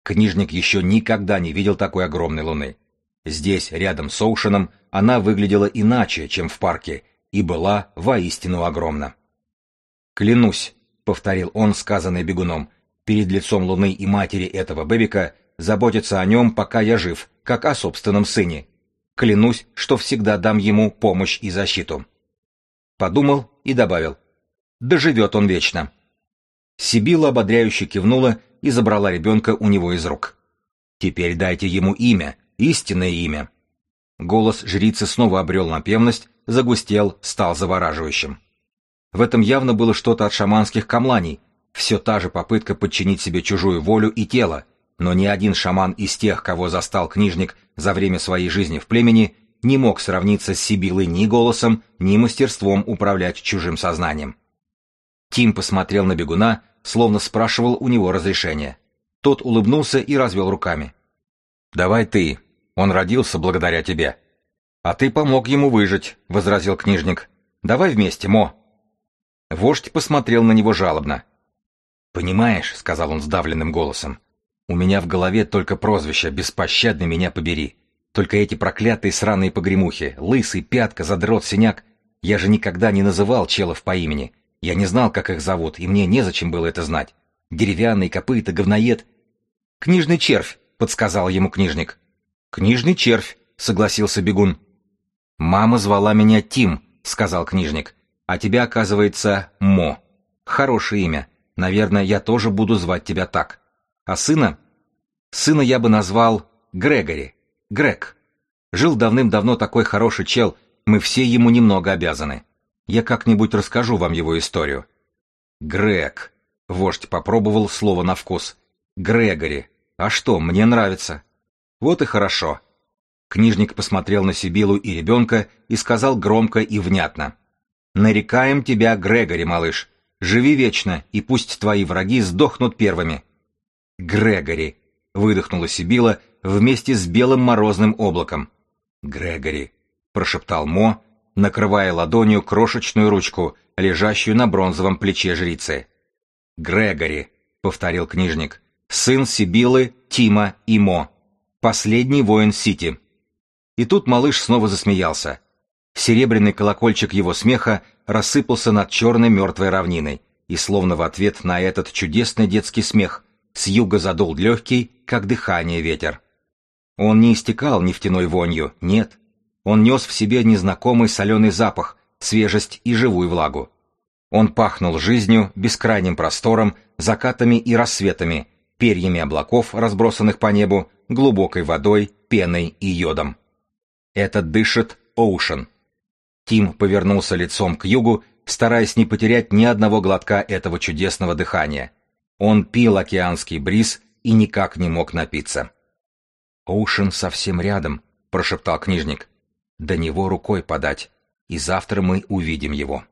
Книжник еще никогда не видел такой огромной луны. Здесь, рядом с Оушеном, она выглядела иначе, чем в парке, и была воистину огромна. «Клянусь», — повторил он, сказанный бегуном, — «перед лицом луны и матери этого бэбика заботиться о нем, пока я жив, как о собственном сыне. Клянусь, что всегда дам ему помощь и защиту. Подумал и добавил. Да живет он вечно. Сибила ободряюще кивнула и забрала ребенка у него из рук. Теперь дайте ему имя, истинное имя. Голос жрицы снова обрел напевность, загустел, стал завораживающим. В этом явно было что-то от шаманских камланий, все та же попытка подчинить себе чужую волю и тело, но ни один шаман из тех, кого застал книжник за время своей жизни в племени, не мог сравниться с Сибилой ни голосом, ни мастерством управлять чужим сознанием. Тим посмотрел на бегуна, словно спрашивал у него разрешения. Тот улыбнулся и развел руками. «Давай ты. Он родился благодаря тебе». «А ты помог ему выжить», — возразил книжник. «Давай вместе, Мо». Вождь посмотрел на него жалобно. «Понимаешь», — сказал он сдавленным голосом, у меня в голове только прозвище «Беспощадный меня побери». Только эти проклятые сраные погремухи, лысый, пятка, задрот, синяк. Я же никогда не называл челов по имени. Я не знал, как их зовут, и мне незачем было это знать. Деревянный, копыта, говноед. «Книжный червь», — подсказал ему книжник. «Книжный червь», — согласился бегун. «Мама звала меня Тим», — сказал книжник. «А тебя, оказывается, Мо. Хорошее имя. Наверное, я тоже буду звать тебя так». А сына? Сына я бы назвал Грегори. Грег. Жил давным-давно такой хороший чел, мы все ему немного обязаны. Я как-нибудь расскажу вам его историю. Грег. Вождь попробовал слово на вкус. Грегори. А что, мне нравится. Вот и хорошо. Книжник посмотрел на Сибилу и ребенка и сказал громко и внятно. «Нарекаем тебя, Грегори, малыш. Живи вечно, и пусть твои враги сдохнут первыми. Грегори!» — выдохнула Сибила вместе с белым морозным облаком. «Грегори!» — прошептал Мо, накрывая ладонью крошечную ручку, лежащую на бронзовом плече жрицы. «Грегори!» — повторил книжник. «Сын Сибилы, Тима и Мо. Последний воин Сити». И тут малыш снова засмеялся. Серебряный колокольчик его смеха рассыпался над черной мертвой равниной, и словно в ответ на этот чудесный детский смех с юга задул легкий, как дыхание ветер. Он не истекал нефтяной вонью, нет. Он нес в себе незнакомый соленый запах, свежесть и живую влагу. Он пахнул жизнью, бескрайним простором, закатами и рассветами, перьями облаков, разбросанных по небу, глубокой водой, пеной и йодом. Это дышит Оушен. Тим повернулся лицом к югу, стараясь не потерять ни одного глотка этого чудесного дыхания. Он пил океанский бриз и никак не мог напиться. «Оушен совсем рядом», — прошептал книжник. «До него рукой подать, и завтра мы увидим его».